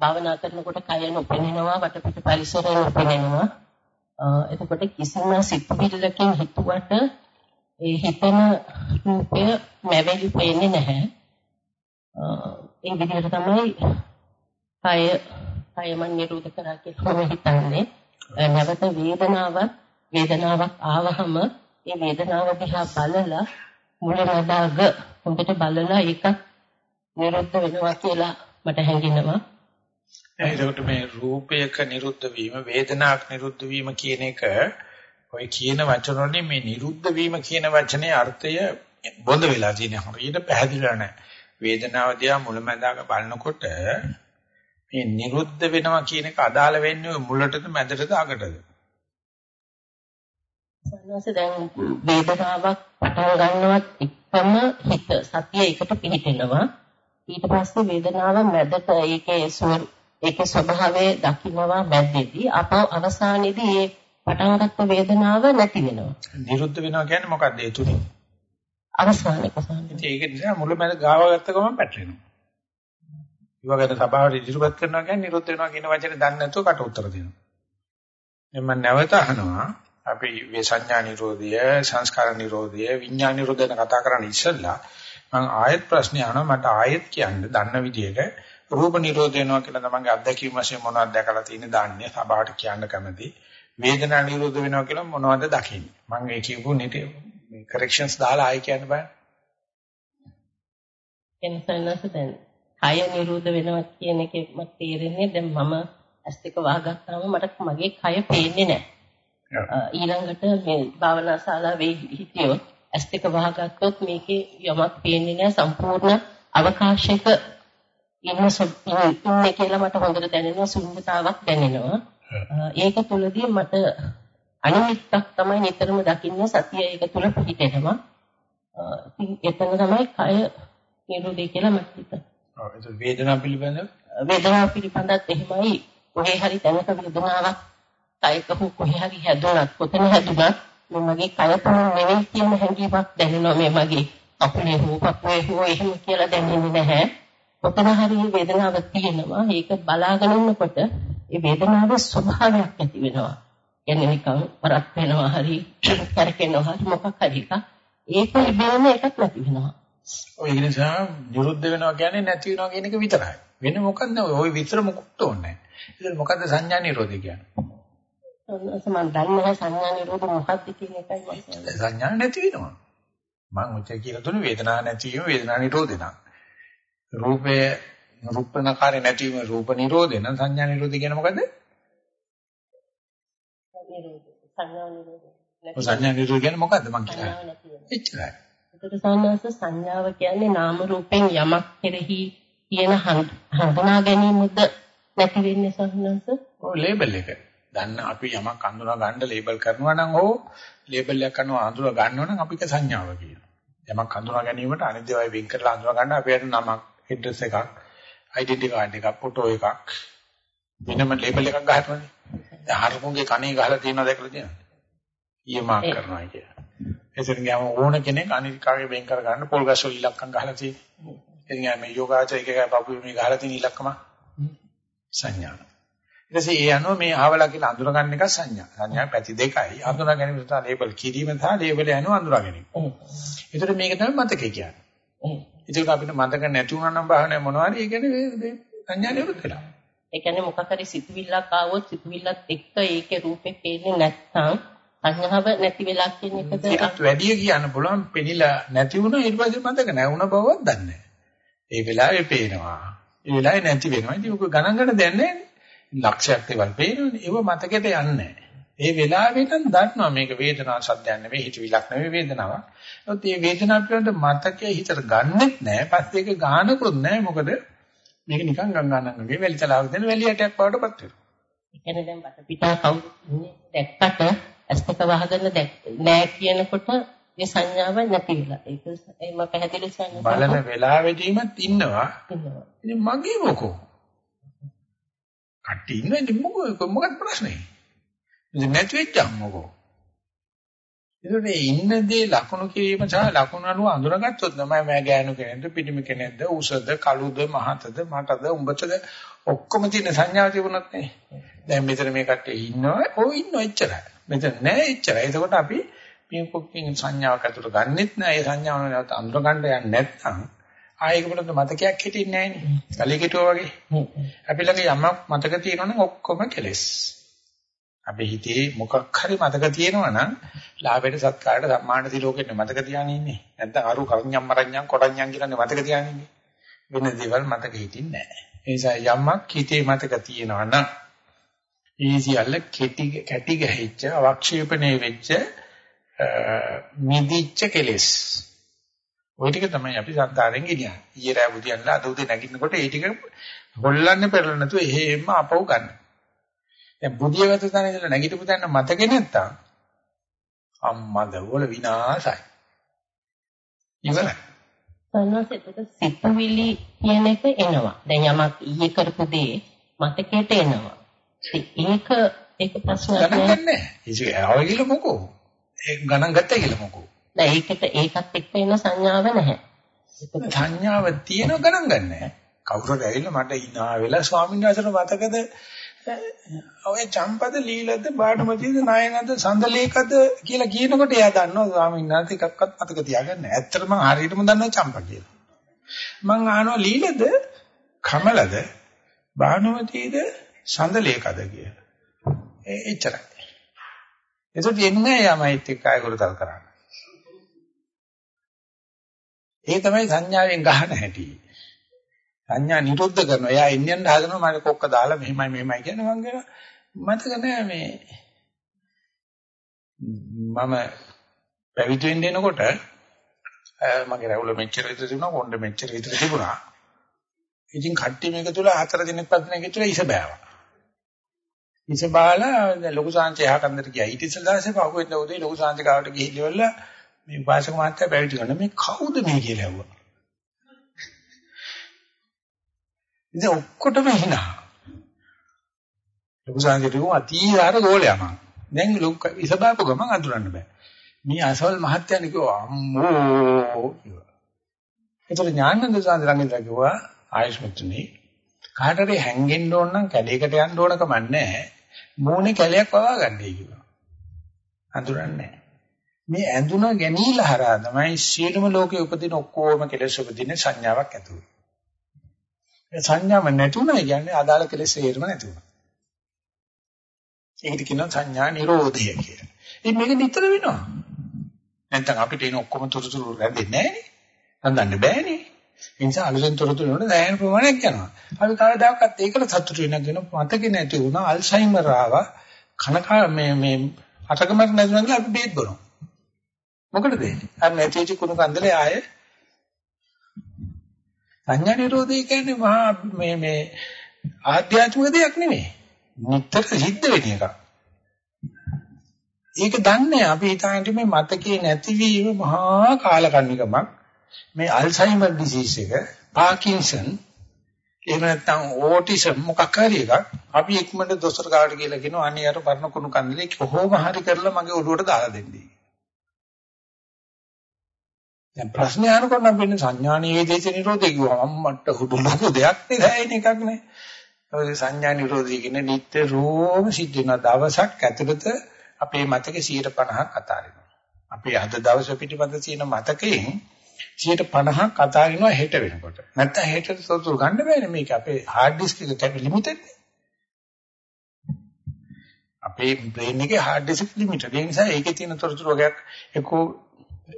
භාවනා කරනකොට කය නොපෙනෙනවා වටපිට පරිසරය නොපෙනෙනවා. එතකොට කිසිම සිතුවිල්ලකින් හිතුවට ඒ හිතන රූපය මැවෙලි පේන්නේ නැහැ. ඒ විදිහට තමයි කය කය මන් නිරෝධ කරා කියලා හිතන්නේ. නැවත වේදනාවක් වේදනාවක් ආවහම ඒ වේදනාව දිහා බලලා මුලමදාග හොඳට බලලා ඒක නිරුද්ධ වෙනවා කියලා මට හැඟෙනවා. එතකොට මේ රූපයක නිරුද්ධ වීම වේදනාවක් නිරුද්ධ වීම කියන එක ඔය කියන වචන වලින් මේ නිරුද්ධ වීම කියන වචනේ අර්ථය බොඳ වෙලා තියෙන හරියට පැහැදිලිලා නැහැ. වේදනාව දිහා මුලමදාග බලනකොට මේ නිරුද්ධ වෙනවා කියන එක අදාළ වෙන්නේ මුලටද මැදටද අගටද? සන්නස දැන් වේදනාවක් පටන් ගන්නවත් එක්කම හිත සතිය එකට පිහිටෙනවා. ඊට පස්සේ වේදනාව මැදට ඒකේ ඒකේ ස්වභාවය දකින්නවා මැදදී. අප අවසානයේදී ඒ පටන් වේදනාව නැති වෙනවා. නිරුද්ධ වෙනවා කියන්නේ මොකක්ද ඒ තුනේ? අවසානයේ කොහොමද ඒක නිසා මුල මැද ගාව ගත්ත ගමන් පැටලෙනවා ඊවකට සභාවට ඉදිරිපත් කරනවා කියන්නේ නිරුද්ධ වෙනවා කියන වචනේ දන්නේ නැතුව කට උත්තර දෙනවා දැන් මම නැවත අහනවා අපි වේ සංඥා නිරෝධය, සංස්කාර නිරෝධය, විඥාන නිරෝධය ගැන කතා කරන්න ඉස්සෙල්ලා මම ආයෙත් ප්‍රශ්නේ අහනවා මට ආයෙත් කියන්න දන්න විදිහට රූප නිරෝධ වෙනවා කියලා තමන්ගේ අත්දැකීම් වශයෙන් මොනවද දැකලා තියෙන්නේ දාන්නේ සබාවට කියන්න කැමති. වේදනා නිරෝධ වෙනවා කියලා මොනවද දකින්නේ. මම ඒ කියපු නිටි මේ කරෙක්ෂන්ස් දාලා ආයෙ කියන්න බෑ. එනසනස දැන් කය නිරෝධ වෙනවා කියන එකේ මට තේරෙන්නේ දැන් මම ඇස් දෙක වහගත්තාම මට මගේ කය පේන්නේ නැහැ. ඊළඟට මේ භාවනා ශාලාවේ හිටියොත් ඇස් දෙක වහගත්තොත් මේකේ යමක් පේන්නේ නැහැ සම්පූර්ණ අවකාශයක ඉන්න ඉන්නේ කියලා මට හොඳට දැනෙනවා ශුන්‍යතාවක් දැනෙනවා. ඒක තුළදී මට අනිමිත්තක් තමයි නිතරම දකින්නේ සතිය ඒක තුළ පිහිටෙනවා. ඉතින් එතන තමයි කය නිරෝධය කියලා මට හිතෙනවා. ඔව් ඒක වේදනාව පිළිබඳව වේදනාව පිළිබඳත් එහෙමයි කොහේ හරි තැනක වේදනාවක් කයක හෝ කොහේ හරි හැදුනත් කොතන හැදුනත් මගේ කය තමයි නෙවෙයි කියන හැඟීමක් දැනෙනවා මේ මගේ අකුලේ හෝ පපුවේ හෝ එහෙම කියලා දැනෙන්නේ නැහැ. කොතන හරි වේදනාවක් තියෙනවා. ඒක බලාගෙන ඉන්නකොට ඒ වේදනාවේ ස්වභාවයක් ඇති වෙනවා. කියන්නේ නිකන් වරක් වෙනවා හරි කරකිනවා හරි මොකක් හරි එකක්. ඒක ඉබේම එකක් නැති වෙනවා. ඔය නිසා නිරුද්ධ වෙනවා කියන්නේ නැති වෙනවා කියන එක විතරයි. වෙන මොකක්ද ඔය විතර මොකුත් ඕනේ නැහැ. ඒක මොකද්ද සංඥා නිරෝධය කියන්නේ? මම දන්නේ සංඥා නිරෝධ මොකක්ද කියන එකයි මම සංඥා නැති වෙනවා. මම උච්ච කියලා දුන්නේ වේදනාව නැති වීම වේදනා නිරෝධය නම්. රූපය රූපනකාරය නැති වීම රූප නිරෝධය නම් සංඥා නිරෝධය කියන්නේ මොකද? සංඥා නිරෝධය. සංඥා නිරෝධය කියන්නේ මොකද්ද මං කියන්නේ? එච්චරයි. ඒකට සාමාන්‍යස සංඥාව කියන්නේ නාම රූපෙන් යමක් කෙරෙහි තියෙන හඳුනා ගැනීමද නැති වෙන්නේ සාමාන්‍යස? ඔය ලේබල් එක. දන්න අපි යමක් අඳුනා ගන්න ලේබල් කරනවා නම් ඕ ලේබල් එකක් කරනවා අඳුනා ගන්නවා නම් අපි ඒක සංඥාව කියනවා. යමක් අඳුනා ගැනීමට අනිත් ඒවායි වෙන් කරලා අඳුනා ගන්න අපිට නමක්, ඇඩ්‍රස් එකක්, ඩෙන්ටිටි කාඩ් එකක්, ෆොටෝ එකක් වෙනම ලේබල් එකක් ගහනවානේ. දැන් හරකුන්ගේ කණේ ගහලා තියෙනවද දැකලා තියෙනවද? ඊයේ මාක් කරනවා කිය. එතන ගියාම ඕන කෙනෙක් අනිත් කාගේ වෙන් කර ගන්න පොල් ගස් වල ඉලක්කම් ගහලා තියෙන්නේ. එතන ගියාම යෝගාචරිකයි පපුවේ මේ ගහලා තියෙන ඉලක්කම සංඥා. ඊට පස්සේ ඒ අනුව මේ ආවලා කියලා අඳුර ගන්න එක සංඥා. සංඥා පැති දෙකයි. අඳුනා ගැනීම සහ ලේබල් කිරීම සහ ලේබල් යනවා අඳුරා ගැනීම. ඒතර මේක තමයි මතකේ කියන්නේ. ඒක අපිට මතක නැති වුණා නම් බාහනේ මොනවද? ඒ කියන්නේ සංඥා නිරුත් වෙලා. ඒ කියන්නේ මොකක් හරි සිතුවිල්ලක් ආවොත් සිතුවිල්ලත් එක්ක ඒකේ රූපේ පේන්නේ නැත්නම් සංඥාව නැති වෙලා කියන එකද ඒකත් වැඩි කියන්න පුළුවන් පෙනිලා නැති වුණා ඊට පස්සේ මතක නැහැ වුණ බවවත් දන්නේ නැහැ. ඒ වෙලාවේ පේනවා. ඒ වෙලාවේ නැති වෙනවා. ඉතින් ඔක ගණන් ගන්න නැහැ. ලක්ෂයක් දේවල් පේනවනේ. ඒව මතකෙට යන්නේ ඒ වෙලාවෙ නම් දන්නවා මේක වේදනාව සද්දයක් නෙවෙයි හිතවිලක් නෙවෙයි වේදනාවක්. ඒත් මේ වේදනාව පිළිබඳ මතකයේ හිතට ගන්නෙත් නැහැ. පස්සේ ඒක ගානකුත් නැහැ. මොකද මේක නිකන් ගංගානංගගේ වැලි තලාවක දෙන වැලි ඇටයක් බවට පත් වෙනවා. ඒ කියන්නේ දැන් බට පිටා කවුරු දැක්කට ඇස් දෙක වහගෙන නෑ කියනකොට මේ සංඥාව නැති වෙලා. ඒක එම පැහැදිලි සංඥා. බලන වෙලාවෙදීමත් ඉන්නවා. ඉතින් මගේ මොකෝ කට්ටි ඉන්න ඉතින් මොකද මොකක්ද ප්‍රශ්නේ? ඉතින් නැති වෙච්චාම මොකෝ? ඒකට ඉන්නදී ලකුණු කිරීම සහ ලකුණු අනුව අඳුරගත්තොත් තමයි මම ගෑනු කෙනෙක්ද පිටිමි කෙනෙක්ද උසද කළුද මහතද මටද උඹටද ඔක්කොම තියෙන සංඥා තිබුණත් නේ. දැන් මෙතන මේ කට්ටිය ඉන්නවා ඔය ඉන්නවා එච්චරයි. මෙතන නෑ එච්චරයි. එතකොට අපි මේ කොක්කින් සංඥාවක් අතුර ගන්නෙත් නෑ. ඒ සංඥාව නැවත අඳුර ගන්න යන්නේ නැත්නම් ආයෙකට මතකයක් හිටින්නේ නෑනේ. කලිය කෙටුවා වගේ. අපි ළඟ යමක් මතක තියෙනවනම් ඔක්කොම කෙලස්. අපි හිතේ මොකක් හරි මතක තියෙනවා නම් ලාභයට සත්කාරයට සම්මාන දිලෝකෙට මතක තියාගෙන ඉන්නේ. නැත්නම් අරු කරඤ්ඤම් මරඤ්ඤම් කොටඤ්ඤම් කියලානේ මතක තියාගෙන ඉන්නේ. වෙන දේවල් මතක හිටින්නේ නැහැ. ඒ නිසා යමක් හිතේ මතක තියෙනවා නම් ඒ සියල්ල කෙටි කැටි ගහිච්ච අවක්ෂේපණේ වෙච්ච මිදිච්ච කෙලෙස්. ওই ටික තමයි අපි සංතාරෙන් ගෙනියන්නේ. ඊයේ රෑ බුදියන්ලා අද උදේ නැගිටිනකොට ඒ ටික හොල්ලන්නේ පෙරල නැතුව එහෙම අපව ගන්න. දැන් බුදියගත තැන ඉඳලා නැගිටපු තැන මතකේ නැත්තම් අම්මද වල විනාශයි. ඉවරයි. සන්නසෙතට සිතුවිලි කියන එක එනවා. දැන් යමක් ඊයේ කරපු දේ මතකයට එනවා. ඒක ඒක ප්‍රශ්නයක් නෑ. ගණන් ගන්නෑ. මොකෝ? ඒක ගණන් ගත්තා කියලා මොකෝ? දැන් ඒකට ඒකත් එක්ක එන සංඥාව නැහැ. සංඥාව තියෙන ගණන් ගන්නෑ. කවුරුහරි ඇවිල්ලා මට hina වෙලා ස්වාමීන් වහන්සේට මතකද ඔය චම්පද ලීලද බාඩමතිද නායනද සඳලේකද කියලා කියනකොට එයා දන්නවා ස්වාමීන් වහන්සේ එකක්වත් මතක තියාගන්න. ඇත්තටම මම හරියටම දන්නවා චම්පා කියලා. මං අහනවා ලීලද කමලද බාණුවතිද සඳලේකද කියලා. ඒ එච්චරයි. එතකොට එන්නේ යමයිත් එක්ක අයගොල්ලෝ කරන්නේ. ඒ තමයි සංඥාවෙන් ගහන හැටි. සංඥා නිරුද්ධ කරනවා. එයා ඉන්දියන් හදනවා මම කොක්ක දාලා මෙහෙමයි මෙහෙමයි කියන මං කියන මතක නෑ මේ මම පැවිදි වෙන්න එනකොට මගේ රැවුල මෙච්චර විතර තිබුණා කොණ්ඩ මෙච්චර විතර තිබුණා. ඉතින් කට්ටිය මේක තුල හතර දිනක් පස් දිනක් විතර ඉස බෑවා. ඉස බාලා ලොකු සාංශය යහකන්දට ගියා. ඊට ඉස්සෙල්ලා දැසේ පහුවෙන්ද උදේ ලොකු සාංශ කාවට ගිහිල්ලා මේ උපාසක මහත්තයා පැවිදි කරන මේ කවුද මේ කියලා ඇහුවා. ඉතින් ඔක්කොටම hina. ලොකු සංජිතකෝ අතීාර ගෝලයා මං. දැන් ලොකු ඉසබාපු ගමන් අඳුරන්න බෑ. මේ අසවල් මහත්තයන් කිව්වා අම්මෝ කිව්වා. ඒතර ඥානන්ද සාන්ද ළඟින් කිව්වා ආයුෂ්මත්තුනි කාට හරි හැංගෙන්න ඕන නම් කැලේකට යන්න ඕන කමක් නැහැ. මූණේ කැලයක් වවා ගන්නයි කිව්වා. අඳුරන්නේ මේ ඇඳුන ගැනීම හරහා තමයි සියලුම ලෝකේ උපදින ඔක්කොම කෙලෙස් උපදින සංඥාවක් ඇතුළු. සංඥාව නැතුණා කියන්නේ අදාළ කෙලෙස් හේතුම නැතුණා. ඒකට කියනවා සංඥා නිරෝධය කියලා. ඉතින් මේක නිතර වෙනවා. නැත්නම් අපිට එන ඔක්කොම තොරතුරු රැඳෙන්නේ නැහනේ. හඳන්න බෑනේ. ඒ නිසා අලුතෙන් තොරතුරු වල දැනෙන ප්‍රමාණයක් යනවා. අපි කවදාකවත් ඒකට සතුටු වෙනගෙන මතකේ නැති වුණා අල්සයිමර් ආවා කනකා මේ මේ අටකමක් නැතුණා කියලා අපි බේත් බොනවා. මොකටද ඒ? අර නැතිච කුණු කන්දලේ ආයේ සංඥා නිරෝධය කියන්නේ මහා මේ මේ ආධ්‍යාත්මික දෙයක් නෙමෙයි. නිතර සිද්ධ වෙන එකක්. ඒක දන්නේ අපි හිතන්නේ මේ මතකේ නැතිවීම මහා කාලකන්නිකමක්. මේ අල්සයිමර් ඩිසීස් එක, පාකින්සන් එහෙම නැත්නම් ඕටිසම් මොකක් හරි එකක් අපි ඉක්මනට දොස්තර කාට කියලා කියනවා අනේ අර පරණ කුණු කන්දලේ කොහොම හරි කරලා මගේ ඔළුවට දාලා දෙන්නයි. දැන් ප්‍රශ්න අහනකොට නම් වෙන්නේ සංඥා නිවේදේශ නිරෝධය කිව්වම මට හුදු ලොකු දෙයක් නේ දැනෙන එකක් නේ. ඔය සංඥා නිරෝධය කියන්නේ නිට්ටරෝම සිද්ධ වෙන දවසක් ඇතුළත අපේ මතකේ 150ක් අතාරිනවා. අපේ අද දවස පිටිපස්ස තියෙන මතකයෙන් 150ක් අතාරිනවා හෙට වෙනකොට. නැත්තම් හෙටට තොරතුරු ගන්න බෑනේ මේක අපේ හાર્ඩ් ඩිස්ක් එක කැප ලිමිටඩ් නේ. අපේ බ්‍රේන් එකේ හાર્ඩ් ඩිස්ක් ලිමිටඩ්. ඒ නිසා ඒකේ තියෙන තොරතුරු වගේක් එක්කෝ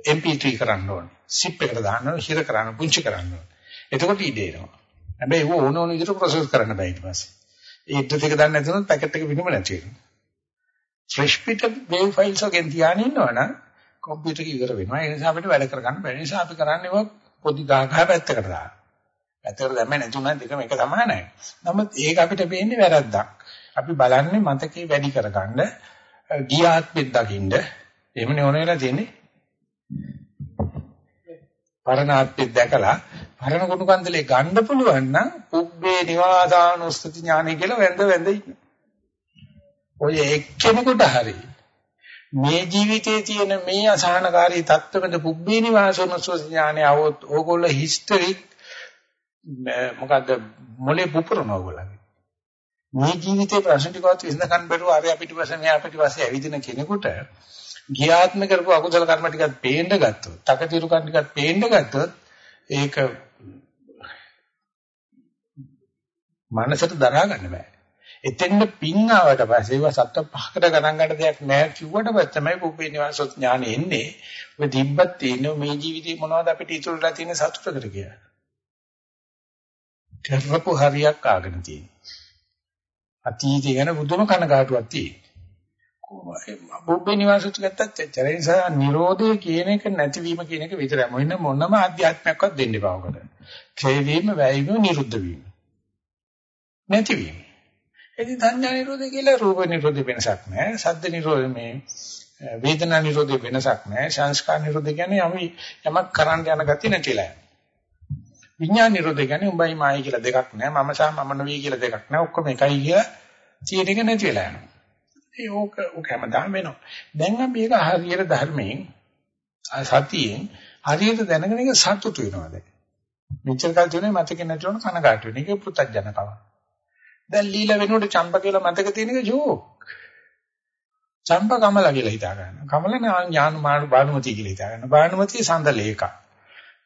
MP3 කරන්න ඕනේ. SIP එකට දාන්න ඕනේ, හිර කරන්න, පුංචි කරන්න ඕනේ. එතකොට ඊට එනවා. හැබැයි ඒක ඕන ඕන විදිහට ප්‍රොසෙස් කරන්න බෑ ඊට පස්සේ. ඒ ඉද්ද ටික දන්නේ නැතුනොත් පැකට් එක විනිම නැති වෙනවා. ෆ්‍රෙෂ් පිට වේව් ෆයිල්ස් වලින් තියාගෙන ඉන්නවනම් කම්පියුටර් එක ඉවර වෙනවා. ඒ නිසා අපිට වැඩ කරගන්න බැරි නිසා අපි කරන්නේ ඔය පොඩි ගහ ගහ පැත්තකට දාන්න. පැත්තකට දැම්මේ නැතුණා දෙකම එක සමානයි. නමුත් ඒක අපිට පේන්නේ වැරද්දක්. අපි බලන්නේ මතකේ වැඩි කරගන්න ගියාත්මෙත් දකින්න. එහෙමනේ ඕන වෙලා තියෙන්නේ. පරණාත්මෙත් දැකලා පරණ කුණු කන්දලේ ගන්න පුළුවන් නම් උබ්බේ නිවාසානුස්සති ඥානය කියලා වැඳ වැඳ ඉන්න. ඔය එක්කෙනෙකුට හරි මේ ජීවිතයේ තියෙන මේ අසහනකාරී தත්වෙද පුබ්බේනි වාසනසෝ ඥානය આવොත් ඕගොල්ලෝ හිස්ටරි මොකද්ද මොලේ පුපුරනවා ඕගොල්ලන්ගේ. මේ ජීවිතේ ප්‍රශ්න ටිකවත් විසඳගන්න බැරුව අර අපිට පස්සේ මෙහා අපිට පස්සේ ඇවිදින කෙනෙකුට ගියාත්ම කරපු අකුසල කර්ම ටිකක් පේන්න ගත්තොත්, තකතිරු කර්ම ටිකක් පේන්න ගත්තොත් ඒක මනසට දරා ගන්න බෑ. එතෙන්ද පින් ආවට පස්සේ ඒවා සත්‍ය පහකට ගණන් ගන්න දෙයක් නෑ කිව්වට පස්සේ තමයි පුබ්බේ නිවාසොත් ඥානෙ එන්නේ. ඔය තිබ්බත් තියෙන මේ ජීවිතේ මොනවද අපිට ඉතුරුලා තියෙන සතුටකට කියලා. කරපු හරියක් ආගෙන තියෙනවා. අතීතය ගැන බුදුම කනගාටුවක් තියෙනවා. බුබ්බේ නිවාසොත් ගත්තත් එච්චර. ඒ නිසා Nirodha කියන එක නැතිවීම කියන එක විතරයි. මොන මොනම ආධ්‍යාත්මයක්වත් දෙන්න එපා ඔකට. ක්ෂය වීම, වැය වීම, නිරුද්ධ වීම. නැතිවීම. ඉතින් සංඥා නිරෝධය කියලා රූප නිරෝධ වෙනසක් නැහැ. සද්ද නිරෝධ මේ වේදනා නිරෝධ වෙනසක් නැහැ. සංස්කාර නිරෝධ කියන්නේ යමි යමක් කරන්න යන ගතිය නැතිලා. විඥාන නිරෝධ කියන්නේ උඹයි මායි කියලා දෙකක් නැහැ. මම සහ මම නෙවෙයි කියලා දෙකක් නැහැ. ඔක්කොම එකයි කියලා තියෙන එක නැති වෙලා යනවා. ඒ ඕක ඕක හැමදාම වෙනවා. දැන් අපි ඒක හරියට ධර්මයෙන් සතියෙන් හරියට දැනගෙන ඒක සතුටු වෙනවා දැන්. මෙච්චර කල් තුනේ මතක නැති වුණ කනගාටු වෙන එක පුත්තජනකම. දැන් ලීලා වෙනකොට චම්ප කියලා මතක තියෙන එක ජෝක්. චම්ප කමල කියලා හිතා ගන්න. කමල ඥාන මානු බානුමති කියලා හිතා ගන්න. බානුමති සඳලේක.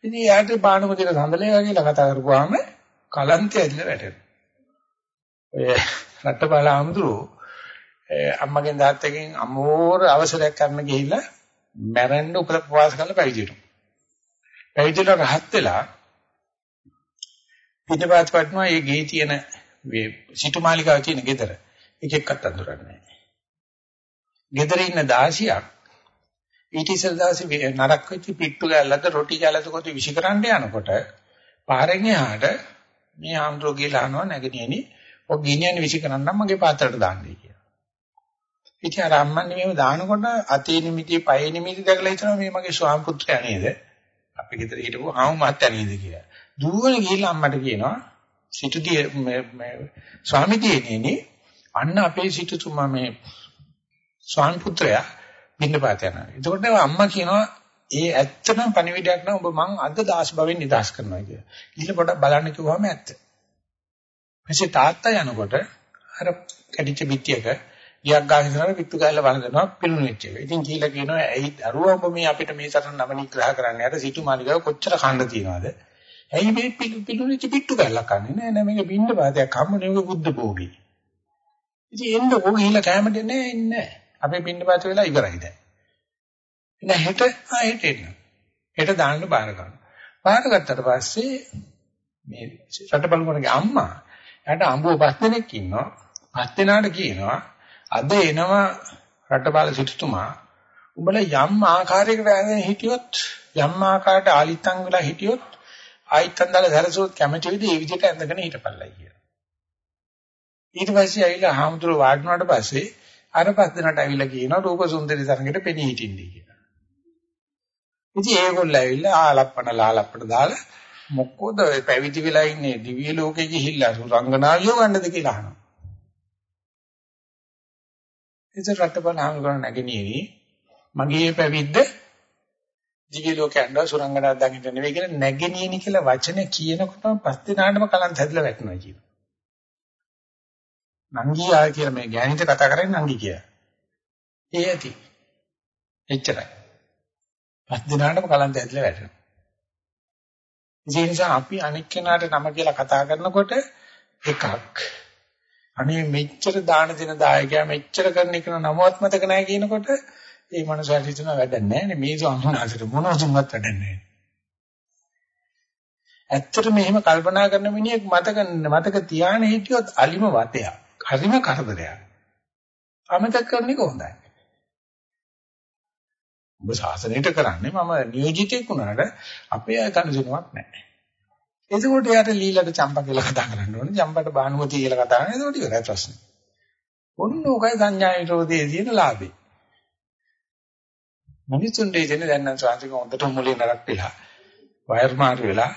ඉතින් යාට බානුමතිට සඳලේක කියලා කතා කරපුවාම කලන්තය ඇදලා වැටෙනවා. ඔය රට්ටපාල ආමතුරු අම්මගෙන් තාත්තගෙන් අමෝර අවසරයක් කරන්න ගිහිල්ලා මැරෙන්න උපවාස කරලා පැවිදි වෙනවා. පැවිදිලා රහත් වෙලා පිටපත් වටනවා ඒ ගේ තියෙන මේ සිටු මාලිකාවේ තියෙන ගෙදර එක එක්කත් අඳුරන්නේ නැහැ. ගෙදර ඉන්න 16ක් ඊට ඉස්සෙල් දාසේ නරක වෙච්ච පිට්ටු ගැල්ලද රොටි ගැල්ලද කොට විසිකරන්න යනකොට පාරෙන් එහාට මේ ආම්ද්‍රෝ ගිහලා අහනවා නැගණියනි ඔය ගිනියන්නේ විසිකරන්නම් මගේ පාත්‍රයට දාන්නයි කියලා. ඉතින් අර අම්මන්නේ මේව දානකොට අතේ නිමිති පයේ නිමිති දැකලා හිතනවා මේ මගේ ස්වාම පුත්‍රයා නේද? අපි ගෙදර හිටපු ආමු මාත්‍යා නේද කියලා. දුවගෙන ගිහිල්ලා අම්මට කියනවා සිටුදී මේ ස්වාමිදීනේනි අන්න අපේ සිටුතුමා මේ ස්වාමි පුත්‍රයා බින්නපාත යනවා. එතකොට අම්මා කියනවා ඒ ඇත්තම පණිවිඩයක් නම් ඔබ මං අද දාස් භවෙන් නිදාස් කරනවා කියලා. ඊළ පොඩක් බලන්න කිව්වම ඇත්ත. ඊපස්සේ තාත්තා යනකොට අර කැඩිච්ච පිටියක ගියක් ගාගෙන යනවා පිටු ගාලා වළඳනවා පිළුණු වෙච්ච එක. ඉතින් කියලා කියනවා ඇයි දරුවා ඔබ මේ අපිට මේ තරම් නම නිග්‍රහ කරන්න යට සිටු මාලිගාව කොච්චර කන්න තියනවද? ඇයි මේ පිටුනිච්ච පිට්ටු කැල්ලක් කන්නේ නෑ නෑ මේක බින්ද පාතයක් හම්බුනේ මේක බුද්ධ භෝගී. ඉතින් එන්න ඕක ගිහිල්ලා කැමති නෑ එන්නේ අපේ බින්ද පාත වෙලා ඉවරයි දැන්. එන හෙට ආ හෙට එන්න. හෙට දාන්න බාර ගන්න. බාර ගත්තට පස්සේ මේ රටබලුණගේ අම්මා එයාට අඹුව පස් දෙනෙක් ඉන්නවා. පස් දෙනාට කියනවා අද එනවා රටබල සිටුතුමා උඹලා යම් ආකාරයකට ඇවිත් හිටියොත් යම් ආකාරයට ආලිත්තම් වෙලා හිටියොත් ආයිත්තන් දාලා සැරසුවොත් කැමැති විදිහ ඒ විදිහට ඇඳගෙන හිටපල්ලයි කියලා. ඊට පස්සේ ඇවිල්ලා හාමුදුරුව වාඩිනාට පස්සේ අර පස් දෙනාට ඇවිල්ලා කියනවා රූප සුන්දරි තරඟට පෙනී හිටින්නේ කියලා. ඉතින් ඒගොල්ලෝ ඇවිල්ලා ආලප්පන ලාලප්පට දාලා මොකද පැවිදි වෙලා ඉන්නේ දිව්‍ය ලෝකෙ ගිහිල්ලා රංගනාවියෝ ගන්නද කියලා අහනවා. ඉතින් රටබල හාමුදුරුවෝ නැගණියේ මගේ පැවිද්ද දිවි ලෝකයන්ව සුරංගනා දකින්න නෙවෙයි කියලා නැගෙනියනි කියලා වචනේ කියනකොටම පස් දිනාටම කලන්ත හැදලා වැටෙනවා කියනවා. නංගී ආය කියලා මේ ගෑනිට කතා කරන්නේ නංගී කියලා. ඒ ඇති. එච්චරයි. පස් දිනාටම කලන්ත හැදලා වැටෙනවා. ඒ නිසා අපි අනික් කෙනාට නම කියලා කතා කරනකොට එකක් අනේ මෙච්චර දාන දෙන දායකයා මෙච්චර කරන එක නමවත් මතක නැහැ කියනකොට ඒ මනසට හිතන වැඩක් නැහැ නේ මේ සම්මානසට මොනවතුන්වත් වැඩක් නැහැ. ඇත්තට මෙහෙම කල්පනා කරන මිනිහෙක් මතක මතක තියාගෙන හිටියොත් අලිම වතයක්. හරිම කරදරයක්. අමතක කරන එක හොඳයි. ඔබ ශාසනයට කරන්නේ මම නියෝජිතෙක් වුණාට අපේ අය කනසුණක් නැහැ. එතකොට යාට ලීලට චම්පා කියලා කතා කරන්න ඕනේ. චම්පට බානුමති කියලා කතා කරනවා. එතකොට ඉවරයි ප්‍රශ්නේ. ඔන්න ඔකයි සංඥා නිරෝධයේ තියෙන ලාභේ. මිනිසුන් දෙන්නේ දැන් නම් සාන්තික හොඳට මුලින් නරක් වෙලා වයර් මාරු වෙලා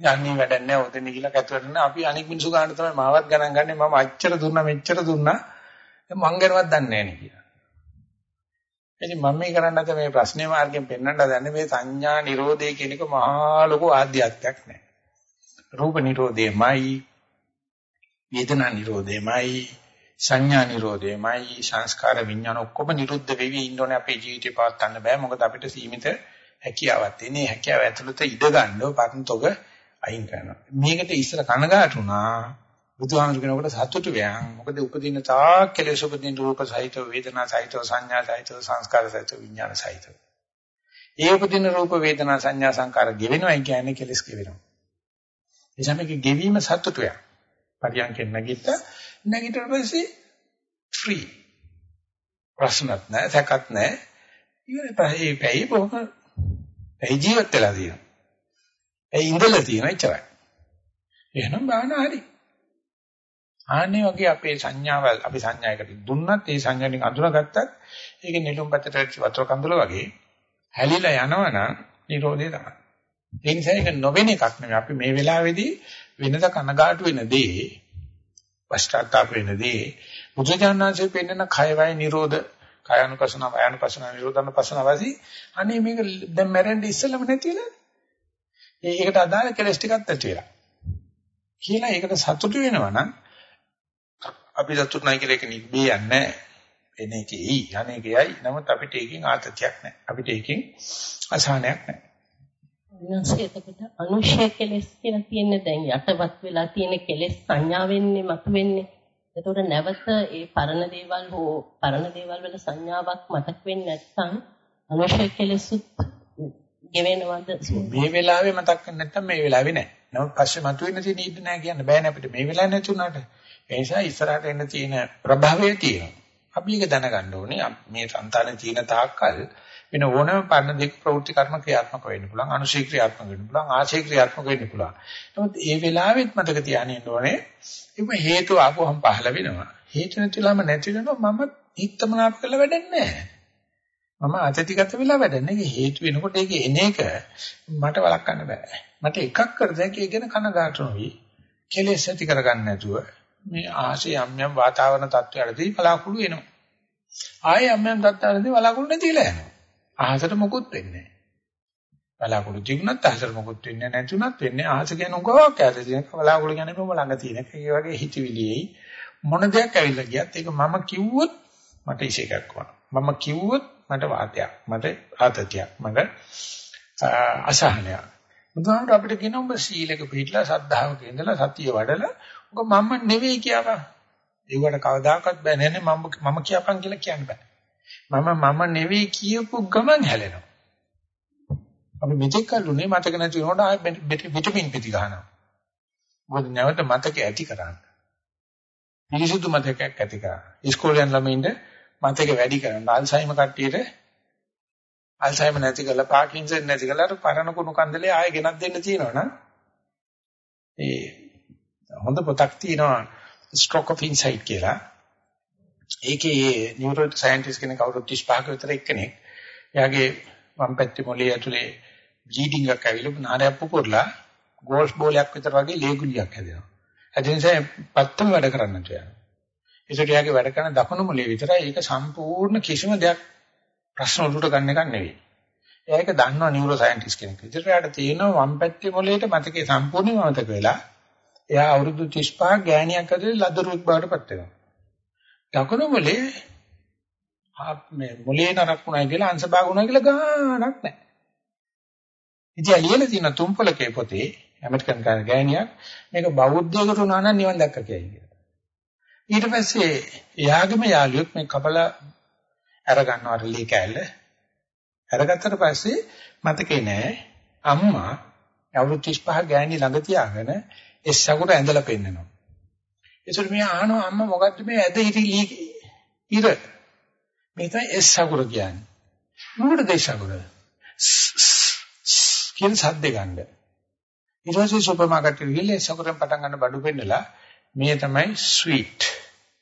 යන්නේ වැඩක් නැහැ ඔතන ගිහලා කැතුවට අපි අනික් මිනිස්සු ගන්න තමයි මාවත් ගණන් ගන්නේ මම අච්චර දුන්නා මෙච්චර දුන්නා මං ගැනවත් දන්නේ නැහැ නේ කියලා. ඉතින් මම මේ කරන්න හද මේ ප්‍රශ්නේ මාර්ගයෙන් පෙන්වන්න හදන්නේ මේ සංඥා නිරෝධය කියන එක මහා ලොකු ආධ්‍යාත්මයක් නෑ. රූප නිරෝධයමයි වේදනා නිරෝධයමයි සංඥා නිරෝධයමයි සංස්කාර විඥාන ඔක්කොම නිරුද්ධ වෙවි ඉන්නෝනේ අපේ ජීවිතේ පවත්වන්න බෑ මොකද අපිට සීමිත හැකියාවක් තියෙන. හැකියාව ඇතුළත ඉඩ ගන්නව පරන්තොග අයින් කරනවා. මේකට ඉස්සර කනගාටුණා බුදුහාමුදුර කෙනෙකුට සතුටු වෙයන්. මොකද උපදින තාක් කෙලෙස් උපදින රූප සහිත වේදනා සහිත සංඥා සහිත සංස්කාර සහිත විඥාන සහිත. ඒ උපදින රූප වේදනා සංඥා සංකාර ගෙවෙනවා කියන්නේ කෙලෙස් ගෙවෙනවා. ඒ සමග ගෙවීම සතුටුය. පරියන්කෙන් නැගිට නැගිටිට පස්සේ ෆ්‍රී. ප්‍රශ්නත් නැහැ, සැකත් නැහැ. ඉතින් ඒ පැයි බොහොම ඒ ජීවත් වෙලා තියෙනවා. ඒ ඉඳලා තියෙනවා එච්චරයි. එහෙනම් බාහන හරි. ආන්නේ වගේ අපේ සංඥාවල් අපි සංඥායකට දුන්නත් ඒ සංඥාවෙන් අඳුනගත්තත් ඒක නෙළුම් පැත්තට වතුර කඳුල වගේ හැලිලා යනවනම් නිරෝධය තමයි. ඒ නිසා ඒක නොවෙන එකක් නෙවෙයි. අපි මේ වෙලාවේදී වෙනද කනගාටු වෙන දේ, පශ්චාත්තාප වෙනදී බුදුජානනාංශයෙන් පෙන්නන කය වය නිරෝධ කායනුපසන වයනුපසන නිරෝධනුපසන වාසි අනේ මේක දැන් මැරෙන්න ඉස්සෙල්ලම නැතිලා ඒකට අදාළ කෙලස් ටිකක් නැතිලා කියලා ඒකට සතුටු වෙනවා නම් අපි සතුටු නැහැ කියලා එක නිබ්බියන්නේ එන එකයි අනේකයි නමුත් අපිට ඒකෙන් ආතතියක් නැහැ. අපිට ඒකෙන් අසහනයක් නැහැ. විනාශය එතකොට අනුශය කෙලස් කියලා කියන්නේ දැන් යටවත් වෙලා තියෙන කෙලස් සංඥා වෙන්නේ මතුවෙන්නේ එතකොට නැවත ඒ පරණ දේවල් හෝ පරණ දේවල් වල සංඥාවක් මතක් වෙන්නේ නැත්නම් අනුශය කෙලෙසුත් ගෙවෙනවද මේ වෙලාවේ මතක් වෙන්නේ නැත්නම් මේ වෙලාවේ නෑ. නමුත් පස්සේ මතුවෙන්න තියෙන ඉඩ නෑ කියන්න බෑනේ අපිට මේ වෙලාවේ නැති උනාට. ඒ නිසා ඉස්සරහට එන්න තියෙන ප්‍රභවය තියෙනවා. අපි ඒක දැනගන්න ඕනේ. මේ సంతානේ තියෙන තාක්කල් වෙන ඕනම පරණ දෙක ප්‍රවෘත්ති කර්ම ක්‍රියාත්මක වෙන්න පුළුවන්. අනුශී ක්‍රියාත්මක වෙන්න පුළුවන්. ආශී ක්‍රියාත්මක වෙන්න පුළුවන්. නමුත් ඒ වෙලාවෙත් මතක තියාගෙන ඉන්න ඕනේ ඒක හේතු ආපුවම පහළ වෙනවා. හේතු නැතිවම නැති වෙනවා මම හිතමනාප කරලා වැඩක් නැහැ. මම අතතිගත වෙලා වැඩන්නේ. ඒක හේතු වෙනකොට ඒක එන එක මට වළක්වන්න බෑ. මට එකක් කර දැක ඒක ගැන කනගාටු නොවි. කෙලෙස් ඇති කරගන්න නැතුව මේ ආශය යම් යම් වාතාවරණ තත්ත්වයකදී බලාකුළු එනවා. ආයෙ යම් යම් තත්ත්වයකදී බලාකුළු නැතිලා යනවා. අහසට මොකුත් වෙන්නේ බලාකුළු තිබුණත් අහසට මොකුත් වෙන්නේ නැතුණත් වෙන්නේ අහස කියන උගාවක් ඇද තියෙන බලාකුළු කියන්නේ මම ළඟ තියෙන එක. ඒ වගේ හිතවිලියේ මොන දෙයක් ඇවිල්ලා ගියත් ඒක මම කිව්වොත් මට ඉෂේකක් වුණා. මම කිව්වොත් මට වාතයක්. මට ආතතියක්. මට අසහනයක්. බුදුහාමුදුර අපිට කියන ඔබ සීලක පිළිලා සද්ධාවක ඉඳලා සතිය වඩලා ඔබ මම නෙවෙයි කියපන්. ඒවට කවදාකවත් බෑ නෑනේ මම මම කියපන් කියලා කියන්න බෑ. මම මම නෙවෙයි කියපු ගමන් හැලෙනවා. අපි මෙතෙක් කල්ුනේ මතක නැති වෙනකොට ආයෙ විටමින් පිටි ගන්නවා. මොකද නැවත මතක ඇති කරන්න. පිරිසුදු මතකයක් ඇති කරන්න. ඉස්කෝලේ යන ළමයින්ට මතක වැඩි කරන්න. අල්සයිමර් කට්ටියට අල්සයිමර් නැති කරලා පාකින්සන් නැති කරලා අර පරණ කුණු කන්දලේ ආයෙ ගෙනත් දෙන්න තියෙනවනම් ඒ හොඳ පොතක් තියෙනවා stroke of insight කියලා. ඒකේ නියුරෝ සයන්ටිස්ට් කෙනෙක් අවුරුදු 35ක විතර එක්කෙනෙක්. එයාගේ වම් පැත්තේ මොළයේ ඇතුලේ බ්ලීඩින්ග් එකක් ඇවිල්ලා නාරයක් පුපුරලා ගෝල්ෆ් බෝලයක් විතර වගේ ලේගුලියක් හැදෙනවා. ඒ නිසා පත්තම වැඩ කරන්න තියනවා. ඒකට යාගේ වැඩ කරන දකුණු මොළේ විතරයි ඒක සම්පූර්ණ කිසිම දෙයක් ප්‍රශ්න වලට ගන්න එකක් නෙවෙයි. එයා ඒක දන්නවා නියුරෝ සයන්ටිස්ට් කෙනෙක්. විතර යාට තියෙනවා වම් පැත්තේ මොළේට මතකේ සම්පූර්ණයෙන්ම මතක වෙලා එයා අවුරුදු 35 ගෑණියක් ඇතුලේ ලදරුවෙක් බවට පත් වෙනවා. දකුණු මොළේ මේ මොළේ නරක් වුණා කියලා අංශභාග වුණා කියලා ගාණක් නැහැ. ඉතින් ලියලා තියෙන තුම්පලකේ පොතේ ඇමරිකන් ගෑණියක් මේක බෞද්ධයෙකුට උනා නම් නිවන් දැක්ක කියයි කියලා. ඊට පස්සේ එයාගේම යාළුවෙක් මේ කපලා අර ගන්නවා රිලී කෑල්ල. අරගත්තට පස්සේ මතකේ නෑ අම්මා අවුරුදු 35 ගෑණි ළඟ තියාගෙන ඒ සගුර ඇඳලා පෙන්නනවා. ඒසොට මෙයා අහනවා අම්මා මොකද්ද මේ ඇද ඉරි ඉර මේ තමයි එස් සගුර කියන්නේ. මොකටද ඒ සගුර? කියන සද්ද ගන්න. ඊට පස්සේ සුපර් මාකට් එකට ගිහලා එස් සගුරෙන් පටන් ගන්න බඩු පෙන්නලා මේ තමයි ස්වීට්.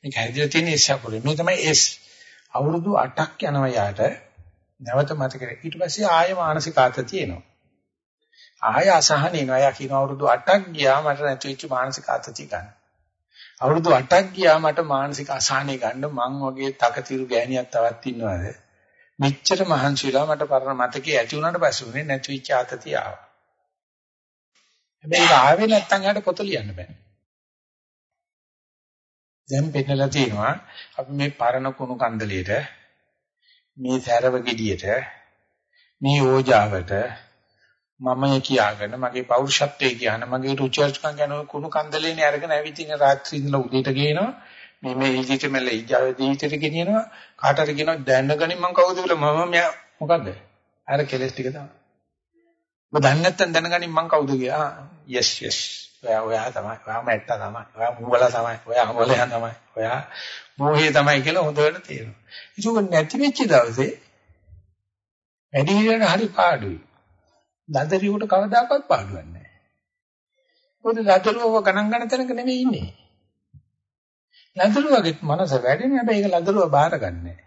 මේක හැදිලා තියෙන එස් සගුර. මේ තමයි එස්. අවුරුදු 8ක් යනවා යාට. නැවත මතක ඊට පස්සේ ආයෙ මානසික ආතතිය එනවා. ආය අසහන එනවා. යා කියන අවුරුදු 8ක් ගියා මට නැති වෙච්ච මානසික ආතතිය ගන්න. අවුරුදු 8ක් ගියා මට මානසික අසහනෙ ගන්න මං වගේ තකතිරු ගෑණියක් තවත් ඉන්නවද? මෙච්චර මහන්සිලා මට පරණ මතකයේ ඇති වුණාට පස්සේ උනේ නැති වෙච්ච ආතතිය ආවා. හැබැයි ඒක ආවේ නැත්තම් යාට පොත ලියන්න බෑ. දැන් පෙන්නලා තියෙනවා අපි මේ පරණ කුණු කන්දලේට මේ සැරව ගෙඩියට මේ ඕජාවට මම කියාගෙන මගේ පෞරුෂත්වයේ කියන මගේ රුචර්ජකම් ගැන කුණු කන්දලේනේ අරගෙන ඇවිදින රාත්‍රී ඉඳලා උදේට ගේනවා. මේ මේ ඉජිට මෙල ඉජාව දීවිතට ගෙනියනවා. කාටට කියනවා? දැනගනින් මං කවුද කියලා මම මෙයා මොකද්ද? අර කෙලස් ටික තමයි. ඔබ දන්නේ නැත්නම් දැනගනින් මං කවුද කියලා. yes yes. ඔයා ඔයා තමයි. ඔයා මැට්ටා තමයි. ඔයා මුවලා තමයි. ඔයා අමලයන් තමයි. ඔයා මෝහේ තමයි කියලා හොඳට තේරෙනවා. ඒක නැති වෙච්ච දවසේ වැඩි විදියට හරි පාඩුයි. ලදරියට කවදාකවත් පාඩුවක් නැහැ. මොකද ලදරුවව ගණන් ගන්න තැනක නෙමෙයි ඉන්නේ. ලදරුවගේ මනස වැඩෙන. හැබැයි ඒක ලදරුව බාරගන්නේ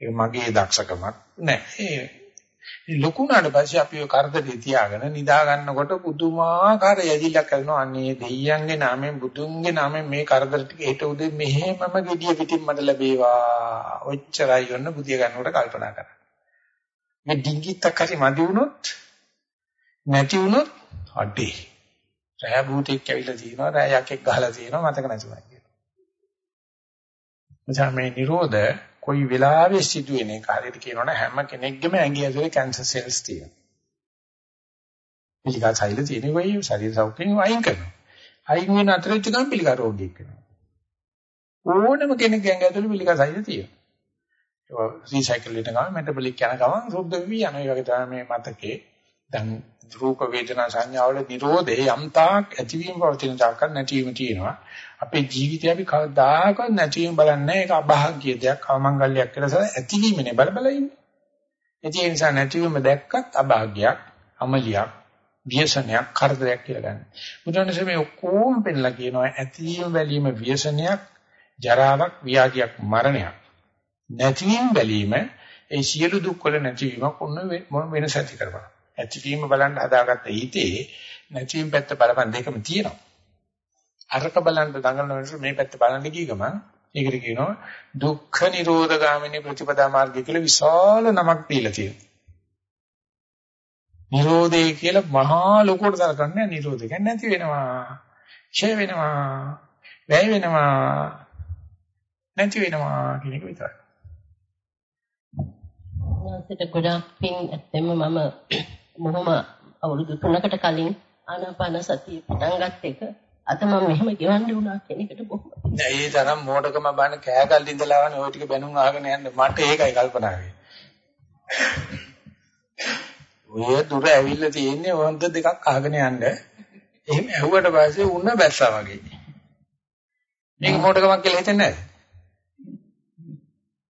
ඒක මගේ දක්ෂකමක් නෑ. ඒ ලොකුනාට පස්සේ අපි ඔය කරදරේ තියාගෙන නිදා ගන්නකොට පුදුමාකාර යදිලක් කරනවා. අනේ දෙයියන්ගේ නාමයෙන් බුදුන්ගේ නාමයෙන් මේ කරදර ටික හෙට උදේ මෙහෙමම gediya පිටින් මට ලැබේවා. ඔච්චරයි යන්න බුදිය ගන්නකොට කල්පනා කරා මේ ඩිංගිත්තක් හරි මදි වුණොත් නැති වුණොත් අඩේ රෑ භූතෙක් ඇවිල්ලා තියෙනවා රෑ යකෙක් ගහලා තියෙනවා මතක නැතුණා කියලා. එනිසා මේ Nirodha කොයි වෙලාවෙ සිදුවෙන එක හරියට කියනවනේ හැම කෙනෙක්ගේම ඇඟේ ඇතුලේ කැන්සර් සෙල්ස් තියෙනවා. පිළිකා සෛල තියෙන වෙයි ශරීර සෞඛ්‍යයෙන් අයින් කරනවා. අයින් වෙන අතරේ ගම් පිළිකා රෝගියෙක් වෙනවා. ඕනම කෙනෙක්ගේ ඇඟ ඇතුලේ පිළිකා සෛල තියෙනවා. ඒක රීසයිකල් වෙන ගමන් මෙටබොලික් යන ගමන් සුද්ධ වෙවි යන ඒ වගේ තමයි මේ මතකේ දැන් රූප වේදනා සංඥාවල නිරෝධේ යම්තාක් ඇතිවීම පවතින තාක්කල් නැතිවීම තියෙනවා. අපේ ජීවිතය අපි කවදාකවත් නැතිවීම බලන්නේ ඒක අභාග්‍ය දෙයක්, අවමංගල්‍යයක් කියලා සල ඇතිවීමනේ බල බල ඉන්නේ. ඒ නිසා නැතිවීම දැක්කත් අභාග්‍යයක්, අමලියක්, ව්‍යසනයක්, කරදරයක් කියලා ගන්න. බුදුරජාණන් මේ ඔක්කොම පෙන්නලා කියනවා ඇතිවීම බැලීම ව්‍යසනයක්, ජරාවක්, ව්‍යාධියක්, මරණයක්. නැතිවීම බැලීම ඒ සියලු දුක් වල නැතිවීමක් ඔන්න වෙනස ඇති කරනවා. ඇතිවීම බලන්න හදාගත්ත හිතේ නැතිවීම පැත්ත බලපන් දෙකම තියෙනවා. අරක බලන්න දඟලන වෙනස මේ පැත්ත බලන්න ගිය ගමන් ඒකට කියනවා දුක්ඛ නිරෝධ ගාමිනී ප්‍රතිපදා මාර්ගය කියලා විශාල නමක් දීලා තියෙනවා. නිරෝධය කියලා මහා ලොකුට සලකන්නේ නිරෝධය කියන්නේ නැති වෙනවා. ඡය වෙනවා. වැය වෙනවා. නැති වෙනවා කියන එක විතරයි. වාසයට ගොඩාක් පින් ඇත්තෙම මම මොහොම අවුරුදු 3කට කලින් ආනාපාන සතිය පටන් ගත්ත එක අද මම මෙහෙම ගෙවන්න වුණා කියන එකට බොහොම නෑ ඒ තරම් මෝඩකම බාන කෑගල් ඉඳලා වනේ ওই ටික බැනුම් අහගෙන යන්න මට ඒකයි කල්පනා වෙන්නේ. ඔය දුර ඇවිල්ලා තියෙන්නේ වන්ද දෙකක් අහගෙන යන්න. එහෙම ඇහුවට පස්සේ උණ බැස්සා වගේ. මේක මෝඩකමක් කියලා හිතන්නේ නැහැ.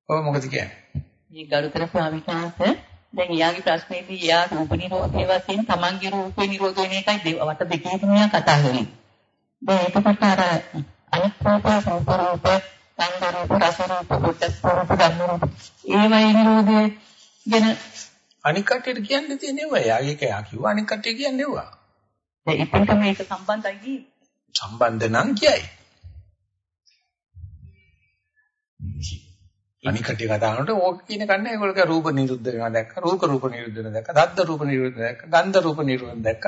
ඔය මොකද කියන්නේ? මේ ගරුතර ස්වාමීන් වහන්සේ දැන් යාගේ ප්‍රශ්නේදී යා රූප නිරෝධයේ වශයෙන් තමන්ගේ රූපේ නිරෝධ වෙන එකයි වට දෙකේ තුනක් කතා කරන්නේ. දැන් ඒකකට අර අනිත් රූප රූප රූප සංග රූප රස රූප පුච්චස් රූප ධම්ම රූප ඒවයි නිරෝධය ගැන අනික් කට්ටියට කියන්න තියෙන්නේ ඒවා. යාගේ කයා කිව්වා අනික් කට්ටිය කියන්නේ ඒවා. දැන් ඉතින් මේක සම්බන්ධයි සම්බන්ධ නම් කියයි. අනික් කටිය කතා කරනකොට ඕක කියන කන්නේ ඒගොල්ලෝ රූප නිරුද්ධ වෙනවා දැක්ක රූප රූප නිරුද්ධ වෙනවා දැක්ක දද්ද රූප නිරුද්ධ දැක්ක ගන්ධ රූප නිරුද්ධ දැක්ක.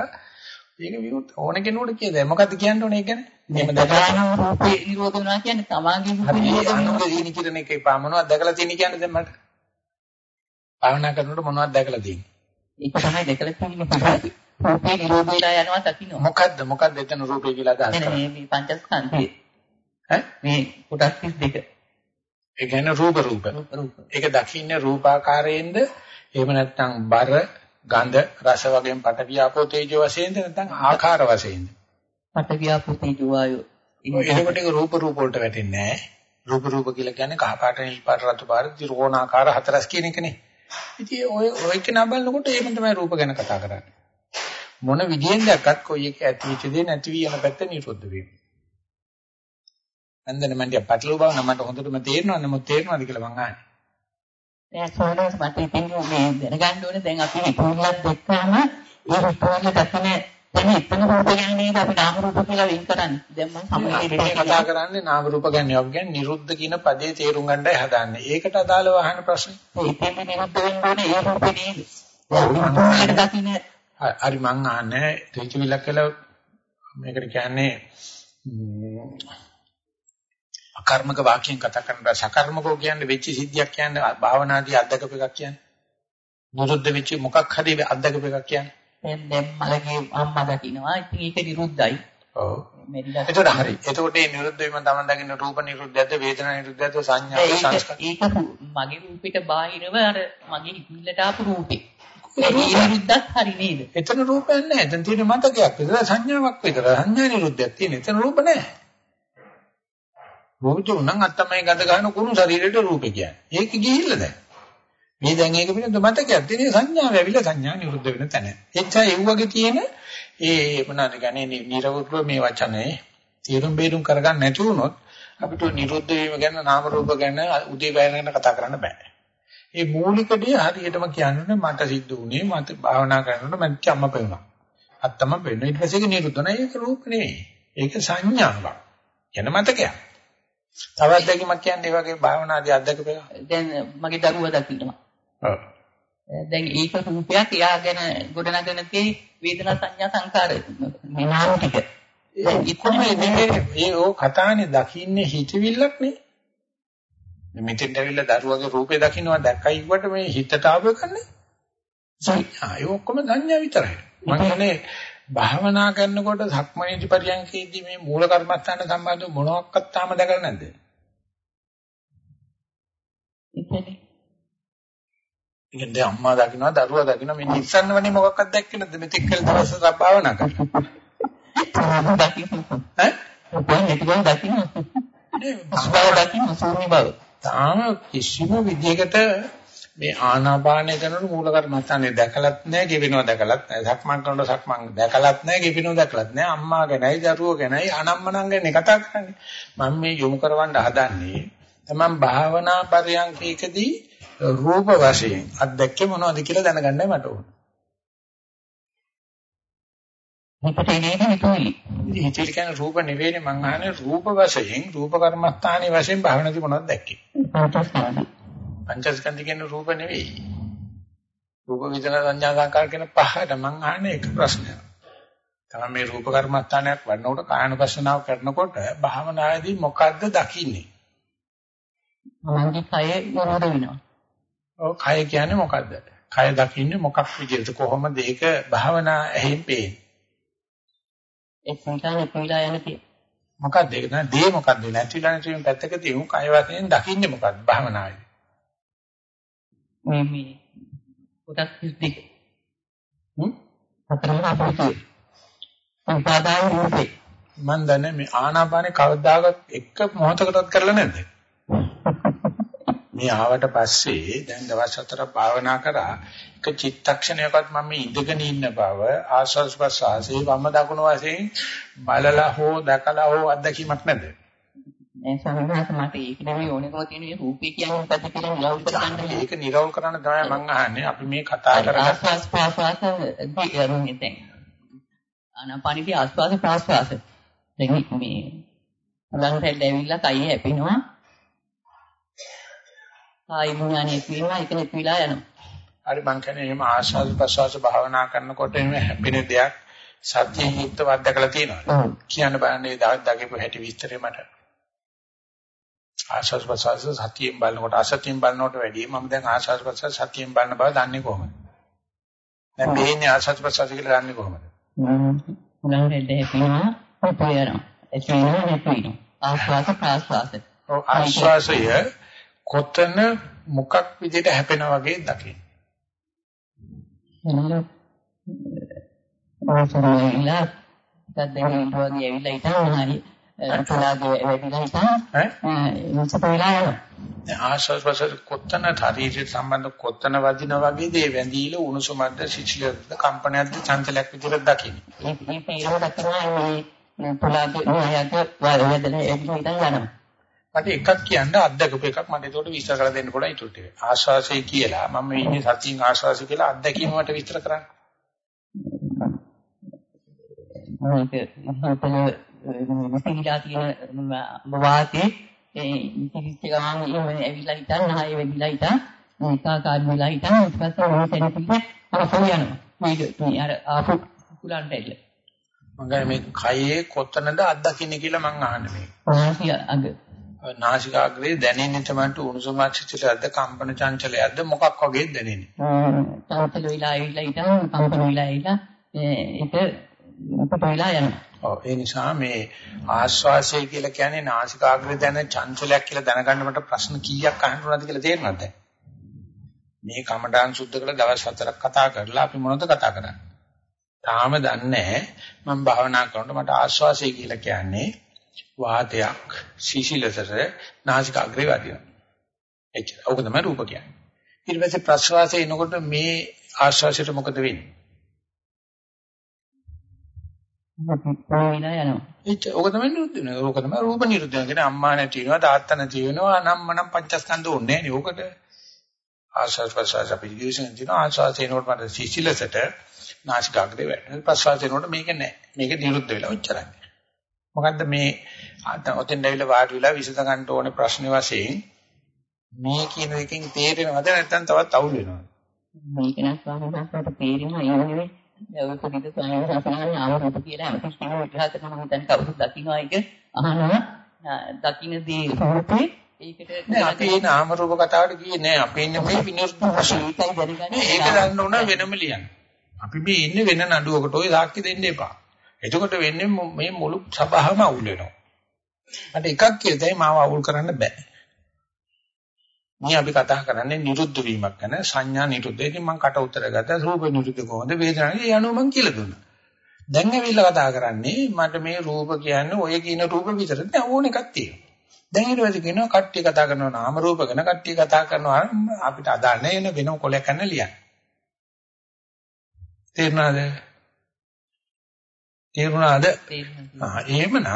මේක විරුද්ධ ඕන කෙනෙකුට කියද. මොකද්ද කියන්න ඕනේ ඒ කියන්නේ මෙහෙම දැකලා රූපේ නිරෝධ වෙනවා කියන්නේ තමාගේ රූපේ නිරෝධ වෙනවා. දීනි කිරණ එකේ පා මොනවද දැකලා තියෙන්නේ කියන්නේ දැන් මට. භාවනා කරනකොට මොනවද දැකලා තියෙන්නේ? ඒක තමයි දැකලා තියෙන්නේ. රූපේ නිරෝධ වෙලා යනවා දකින්න මොකද්ද? මොකද්ද එතන රූපේ කියලා අදහස් කරන්නේ? මේ පංචස්කන්ධය. ඈ? මේ කොටස් 32 ඒ කියන්නේ රූප රූප. ඒක දකින්නේ රූපාකාරයෙන්ද එහෙම නැත්නම් බර, ගඳ, රස වගේම පටවියාපෝ තේජෝ වශයෙන්ද නැත්නම් ආකාර වශයෙන්ද? පටවියාපෝ තේජෝ වායෝ. එතකොට ඒක රූප රූප වලට වැටෙන්නේ නැහැ. රූප රූප කියලා කියන්නේ කහ පාට, නිල් පාට, රතු පාට, ත්‍රිකෝණාකාර හතරස් කියන එකනේ. ඉතින් ඔය ඔය කෙනා බලනකොට එහෙම තමයි රූප ගැන කතා කරන්නේ. මොන විදියෙන් දැක්කත් කොයි එක ඇති වෙච්ච දේ නැති වී යන පැත්ත නිරුද්ධ වෙනවා. නන්දන මන්ට පැටලු බව නම් මට හොඳටම තේරෙනවා නමුත් තේරෙනවද කියලා මං අහන්නේ. දැන් සෝනස් මට ඉතින් මේ දැනගන්න ඕනේ දැන් අපි විපුලක් දැක්කම ඒ විපුලක දකින දැන් එතන රූප ගැන නේද අපි නාම රූප කියලා වෙන් කරන්නේ. දැන් මම අපි කතා කරන්නේ නාම රූප ගැන යොග් ගැන නිරුද්ධ කියන පදේ තේරුම් ගන්නයි හදාන්නේ. ඒකට අදාළව අහන ප්‍රශ්නේ. ඒකෙන් නිරුද්ධ වෙන්න ඒ රූපේ නේද? හරි මං අහන්නේ ත්‍රිචිවිලක් කියලා මේකට කියන්නේ අකර්මක වාක්‍යයෙන් කතා කරනවා සකර්මකෝ කියන්නේ වෙච්ච සිද්ධියක් කියන්නේ භාවනාදී අත්දකපු එකක් කියන්නේ. නිරුද්ධ වෙච්ච මොකක් හරි අත්දකපු එකක් කියන්නේ. දැන් දැන් මලගේ අම්මා දකින්නවා ඉතින් ඒක නිරුද්ධයි. ඔව්. එතකොට හරි. එතකොට මේ නිරුද්ධ වීම තමයි දකින්න රූප නිරුද්ධයද වේදනා නිරුද්ධයද සංඥා සංස්කාර ඒක මගේ රූපෙට බාහිරව අර මගේ හිතවිල්ලට ආපු රූපේ. නිරුද්ධත් හරි නේද? එතන රූපයක් නැහැ එතන තියෙන මතකයක්. විතර සංඥාවක් විතර සංඥා නිරුද්ධයක් තියෙන. එතන රූප නැහැ රූප උනන් අත්තමයි ගඳ ගන්න කුණු ශරීරයට රූපේ කියන්නේ ඒක ගිහිල්ලා දැන් මේ දැන් ඒක පිළිබඳ මතකයක් තියෙන සංඥාව ඇවිල්ලා සංඥා නිරුද්ධ වෙන තැන. එච්චා ඒ වගේ තියෙන ඒ මොනවාද ගන්නේ නිරවුත්ව මේ වචනේ තීරුම් බේරුම් කරගන්න නැති වුණොත් අපිට නිරුද්ධ වීම ගැන නාම රූප ගැන උදේ බය ගැන කතා කරන්න බෑ. ඒ මූලික දේ හරියටම කියන්නේ මට සිද්ධ වුණේ මට භාවනා කරනකොට මට අම්ම පෙවුණා. අත්තම පෙවුණා. ඊට පස්සේ ඒක නිරුද්ධ නැහැ. ඒක රූප නෙවෙයි. ඒක සංඥාවක්. එන මතකයක්. තවත් දෙකක් කියන්නේ වගේ භාවනාදී අත්දකපේ. දැන් මගේ දරුවා දකින්නවා ඔව්. දැන් ඒක රූපයක් එයාගෙන ගොඩනගෙන තියෙන වේදනා සංඥා සංකාර මේ නාම ටික. ඉක්කොම මේ මේ ඕ කතානේ දකින්නේ හිතවිල්ලක් නේ. මෙතෙන්ට ඇවිල්ලා දරුවගේ රූපේ දකින්නවා දැක්කයි වට මේ හිතට ආව එකනේ. සංඥා ඒ ඔක්කොම සංඥා විතරයි. මම කියන්නේ භාවනා කරනකොට සක්මණේදී පරියන්කේදී මේ මූල කර්මස්ථාන සම්බන්ධව මොනවාක්වත් තාම දැකලා නැද්ද? ඉතින් දැන් අම්මා දකින්නවා දරුවා දකින්නවා මේ නිස්සන්නවනේ මොකක්වත් දැක්කේ නැද්ද මෙතෙක් කල දවස් භාවනා කරා. ඈ? කොහොමද දකින්න? තාම කිසිම විදියකට මේ ආනාපානය කරනකොට මූල කර්මස්ථානේ දැකලත් නැහැ, ගෙවෙනව දැකලත් නැහැ. සක්මන් කරනකොට සක්මන් දැකලත් නැහැ, ගෙවෙනව දැකලත් නැහැ. අම්මා ගැනයි, දරුවෝ ගැනයි, අනම්මනම් ගැන කතා කරන්නේ. මම මේ යොමු කරවන්න හදන්නේ තමන් භාවනා පරියන්කේකදී රූප වශයෙන් අත්දැක්කේ මොනවද කියලා දැනගන්නයි මට ඕන. මේකට එන්නේ හිතුවේ. ඉතින් කියන රූප නෙවෙයිනේ මං අහන්නේ රූප වශයෙන් රූප කර්මස්ථානයේ වශයෙන් භාවනාදී මොනවද දැක්කේ? පංචස්කන්ධ කියන රූප නෙවෙයි. රූප විචන සංඥා සංකාර කියන පහට මං අහන්නේ එක ප්‍රශ්නයක්. තමයි මේ රූප කර්මස්ථානයක් වඩනකොට කායනුපස්සනාව කරනකොට භාවනාවේදී මොකද්ද දකින්නේ? මගේ කය මොනවද වෙනවා? ඔව් කය කියන්නේ මොකද්ද? කය දකින්නේ මොකක් විදිහට කොහොමද ඒක භාවනා ඇහෙන් පේන්නේ? ඒක නිකන් පිළිලා යන තිය. මොකද්ද ඒක තමයි දේ මොකද්ද නැතිලා නැතිවෙන පැත්තක තියමු කය වශයෙන් දකින්නේ මොකද්ද භාවනාවේ? මේ මේ කොටස් 32. හ්ම්? හතරම අපිට. උපාදාන රූපේ. මන් දන්නේ මේ ආනාපානේ කවදාකවත් එක මොහොතකටවත් කරලා නැද්ද? මේ ආවට පස්සේ දැන් දවස් හතරක් භාවනා කරා එක චිත්තක්ෂණයකවත් මම ඉඳගෙන ඉන්න බව ආස්වාස් ප්‍රසආසී වම දකුණු වශයෙන් බලලා හෝ දැකලා හෝ අත්දැකීමක් නැද්ද? සමහරවිට මට ඒක නෙමෙයි ඕනෙකම තියෙන මේ රූපේ කියන්නේ මොකද්ද කියලා නිරවුල් කරගන්න. ඒක නිරවුල් කරන්න තමයි මම අහන්නේ. අපි මේ කතා කරන්නේ ආස්වාස් ප්‍රාස්වාස දිගරුනේ දැන්. ආනාපානීය ආස්වාස් ප්‍රාස්වාස. දැන් මේ ළඟට ඇවිල්ලා කය හැපෙනවා. ආයි මුණානේ පිළිනවා ඒක නෙපිලා යනවා. හරි මං කියන්නේ එහෙම ආශාස ප්‍රසවාස භාවනා කරනකොට එහෙම හැපෙන දෙයක් සත්‍යයෙන් යුක්තව අත්දකලා තියෙනවා. කියන්න බලන්නේ දකිපු හැටි විස්තරේ මට. ආශාස ප්‍රසවාස සත්‍යයෙන් බලනකොට අසත්‍යයෙන් බලනකොට වැඩිය මම දැන් ආශාස ප්‍රසවාස සත්‍යයෙන් බලන බව දන්නේ කොහොමද? දැන් මේන්නේ ආශාස ප්‍රසවාස කියලා දන්නේ කොහොමද? මුණානේ දෙහිනවා පොයනවා. ඒක නෙවෙයි නෙපිනවා. ආස්වාස ප්‍රාස්වාස. ඔව් ආශ්වාසය කොතන මොකක් විදිහට හැපෙනා වගේ දකින්න. එනල ආසරයිලා දැන් වගේ ඇවිල්ලා ඉතින් හරි තුලාගේ වැඩිලා ඉතින් ඈ මුසපෙලා යනවා. ආශ්වාස ප්‍රශ්වාස කොතන ශරීරයට සම්බන්ධ කොතන වදින වගේ දේ වැඳීල උණුසුමක්ද සිසිලද කම්පනයක්ද චංචලයක් විදිහට දකින්න. මේ මේ පේන දක්වනවා මේ තුලාගේ නෝයක වැඩිලා ඇවිල්ලා ඉතින්. මට එකක් කියන්න අත්දකපු එකක් මට ඒකට විස්තර කරලා දෙන්න පුළුවන් ඊට ටික. ආශ්වාසය කියලා මම ඉන්නේ සතියින් ආශ්වාසය කියලා අත්දැකීම මට විස්තර කරන්න. මේක හොතල පිළිලා තියෙන වාතේ ඒ ඉතිරිච්ච ගමන් එහෙම ඇවිල්ලා හිටන් ආයෙ වෙදිලා හිටන් ඒකාකාරී වෙලා හිටන් ඊට පස්සේ මොන තැනකින්ද ආපහු යනවා. මේක මේ අර ආපහු කුලන්ට එල්ල. මම මේ කයේ කොතනද අත්දකින්නේ කියලා මං අහන්නේ මේ. වාසිය අග. නාසිකාග්‍රේ දැනෙන්නේ තමයි උණුසුම චිත්තයක්ද කම්පන චංචලයක්ද මොකක් වගේ දැනෙන්නේ. චංචල වෙලා ඇවිල්ලා හිටන් කම්පන වෙලා ඇවිල්ලා ඒක අපට වෙලා යනවා. ඔව් ඒ නිසා මේ ආශ්වාසය කියලා කියන්නේ නාසිකාග්‍රේ දැනෙන චංචලයක් කියලා දැනගන්න මට ප්‍රශ්න කීයක් අහන්න උනද කියලා තේරෙනවද දැන්? මේ කමඩාන් සුද්ධ කළ දවස් හතරක් කතා කරලා අපි මොනවද කතා කරන්නේ? තාම දන්නේ මම භාවනා කරනකොට මට ආශ්වාසය කියලා කියන්නේ වාතයක් සීසීලතර නාසිකාග්‍රේ වදිනවා. එච්චර. ඔක තමයි රූප කියන්නේ. ඊට පස්සේ ප්‍රශ්වාසය එනකොට මේ ආශ්වාසයට මොකද වෙන්නේ? පොයිලා යනවා. එච්චර. ඔක තමයි නිරුද්ධ වෙනවා. ඔක තමයි රූප නිරුද්ධ වෙනවා. කියන්නේ අම්මා නැති වෙනවා, තාත්තා නැති වෙනවා, අනම්මනම් පංචස්කන්ධ ඕනේ නැහැ නේ. ඔකට ආශ්වාස ප්‍රශ්වාස අපි ජීවිතෙන් දින ආශ්වාසය එනකොට මට සීසීලසට නාසිකාග්‍රේ වැටෙනවා. ප්‍රශ්වාසය එනකොට මේක නැහැ. මේක නිරුද්ධ වෙලා ඔච්චරයි. මොකද්ද මේ ඔතෙන් ඇවිල්ලා වාඩි වෙලා විසඳ ගන්න ඕනේ ප්‍රශ්නේ වශයෙන් මේ කියන එකෙන් තේරෙනවද නැත්නම් තවත් අවුල් වෙනවද? මේක වහන්සේට තේරෙනවා ඒ නෙවෙයි. ඒක පිට ස්වාමීන් වහන්සේලා ආවොත් කියලා අපිට කියන විදිහට මම හිතන්නේ කවුරුත් දකින්නවා ඒක අහනවා දකින්නදී රූපේ ඒකට නෑ අපි මේ නාම රූප කතාවට ගියේ නෑ අපි ඉන්නේ මේ විනෝද ඒකයි දැනගන්නේ ඒක ගන්න ඕන වෙනම ලියන්න. අපි මේ ඉන්නේ වෙන නඩුවකට ඔය සාක්ෂි දෙන්න එපා. එතකොට වෙන්නේ මේ මුළු සභාවම අවුල් වෙනවා. මට එකක් කියතයි මාව අවුල් කරන්න බෑ. මේ අපි කතා කරන්නේ නිරුද්ධ වීමක් ගැන සංඥා නිරුද්ධ. ඉතින් මම කට උතර ගත්තා රූප නිරුද්ධ කොහොමද වේදනාවේ ඒ අනුව මම කියලා දුන්නා. දැන් ඇවිල්ලා කතා කරන්නේ මට මේ රූප කියන්නේ ඔය කියන රූප විතරද ඕන එකක් තියෙනවා. දැන් ඊට පස්සේ කියනවා කට්ටිය කතා කරනවා නාම රූප ගැන කට්ටිය කතා කරනවා අපිට අදාළ නැහැ වෙනම කොලයක් ගන්න ලියන්න. තේරුණාද? තේරුණාද? ආ එහෙමනම්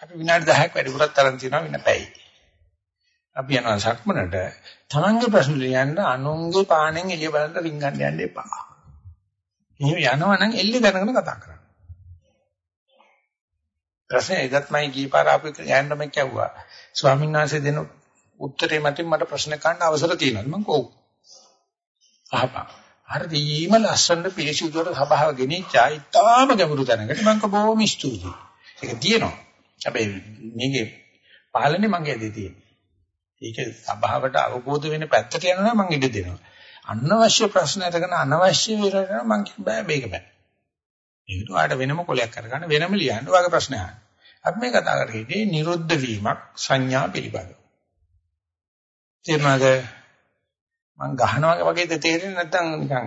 අපි විනාඩි 10ක් වැඩිපුරක් තරම් තියනවා වෙන පැයි. අපි යනවා සක්මනට තමන්ගේ ප්‍රශ්න ලියන්න අනුන්ගේ පාණෙන් එළිය බලන්න රින්ගන්න යන්න එපා. එහෙම යනවනම් එල්ලේ දැනගෙන කතා කරන්න. ප්‍රශ්නේ එදත් මම ගියපාර අපි යන්නම කිව්වා. ස්වාමීන් වහන්සේ දෙන උත්තරේ මතින් මට ප්‍රශ්න ගන්න අවසර තියෙනවා. මම කොහොමද? අහපන්. හරිදීම ලස්සන පිළිසිදුවට සභාව ගෙනිච්චා ඉතාම ගැඹුරු තැනකට මම කොහොම ස්තුතියි. ඒක තියෙනවා. හැබැයි මේකේ පාලනේ මගේ ඇදී තියෙන්නේ. ඒක සභාවට අවබෝධ වෙන පැත්තට යනවා මම ඉඩ දෙනවා. අනවශ්‍ය ප්‍රශ්න අරගෙන අනවශ්‍ය විරණ මම බෑ මේක බෑ. ඒකට ඔයාලට වෙනම කොලයක් කරගන්න වෙනම ලියන්න ඔයාගේ ප්‍රශ්න අහන්න. අපි මේ කතා කරන්නේ නිරුද්ධ වීමක් සංඥා පිළිබඳව. තේරුණාද? මං ගහනවා වගේද තේරෙන්නේ නැත්නම් නිකන්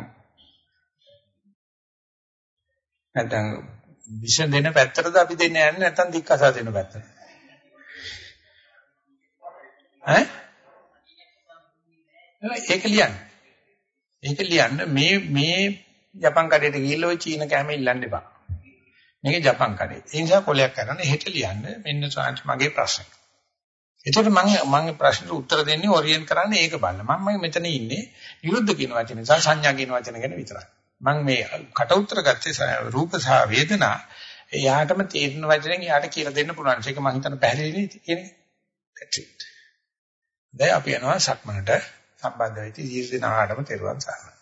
නැත්නම් විෂ දෙන පැත්තටද අපි දෙන්නේ යන්නේ නැත්නම් දික්කසා දෙන පැත්තට? ඈ? ඒක ලියන්න. ඒක ලියන්න මේ මේ ජපන් කඩේට ගිහිල්ලා ওই චීන කැම ඉල්ලන්න එපා. මේක ජපන් කඩේ. ඒ නිසා කොලයක් කරන්න හෙට ලියන්න මෙන්න සාන්ති මගේ ප්‍රශ්නේ. එතකොට මම මම ප්‍රශ්නෙට උත්තර දෙන්නේ ඔරියන්ට් කරන්නේ ඒක බලන්න. මම මෙතන ඉන්නේ විරුද්ධ කියන වචනේ සහ සංඥා කියන වචන ගැන විතරයි. මම මේ කට උත්තර ගත්තේ රූප සහ වේදනා එයාටම තේරෙන වචනෙන් එයාට කියලා දෙන්න පුළුවන්. ඒක මම හිතන පැහැදිලි නේ කියන්නේ. That's it. දැන් අපි යනවා සක්මනට සම්බන්ධ වෙච්ච ජීවිත දිනාටම තෙරුවන් සරණයි.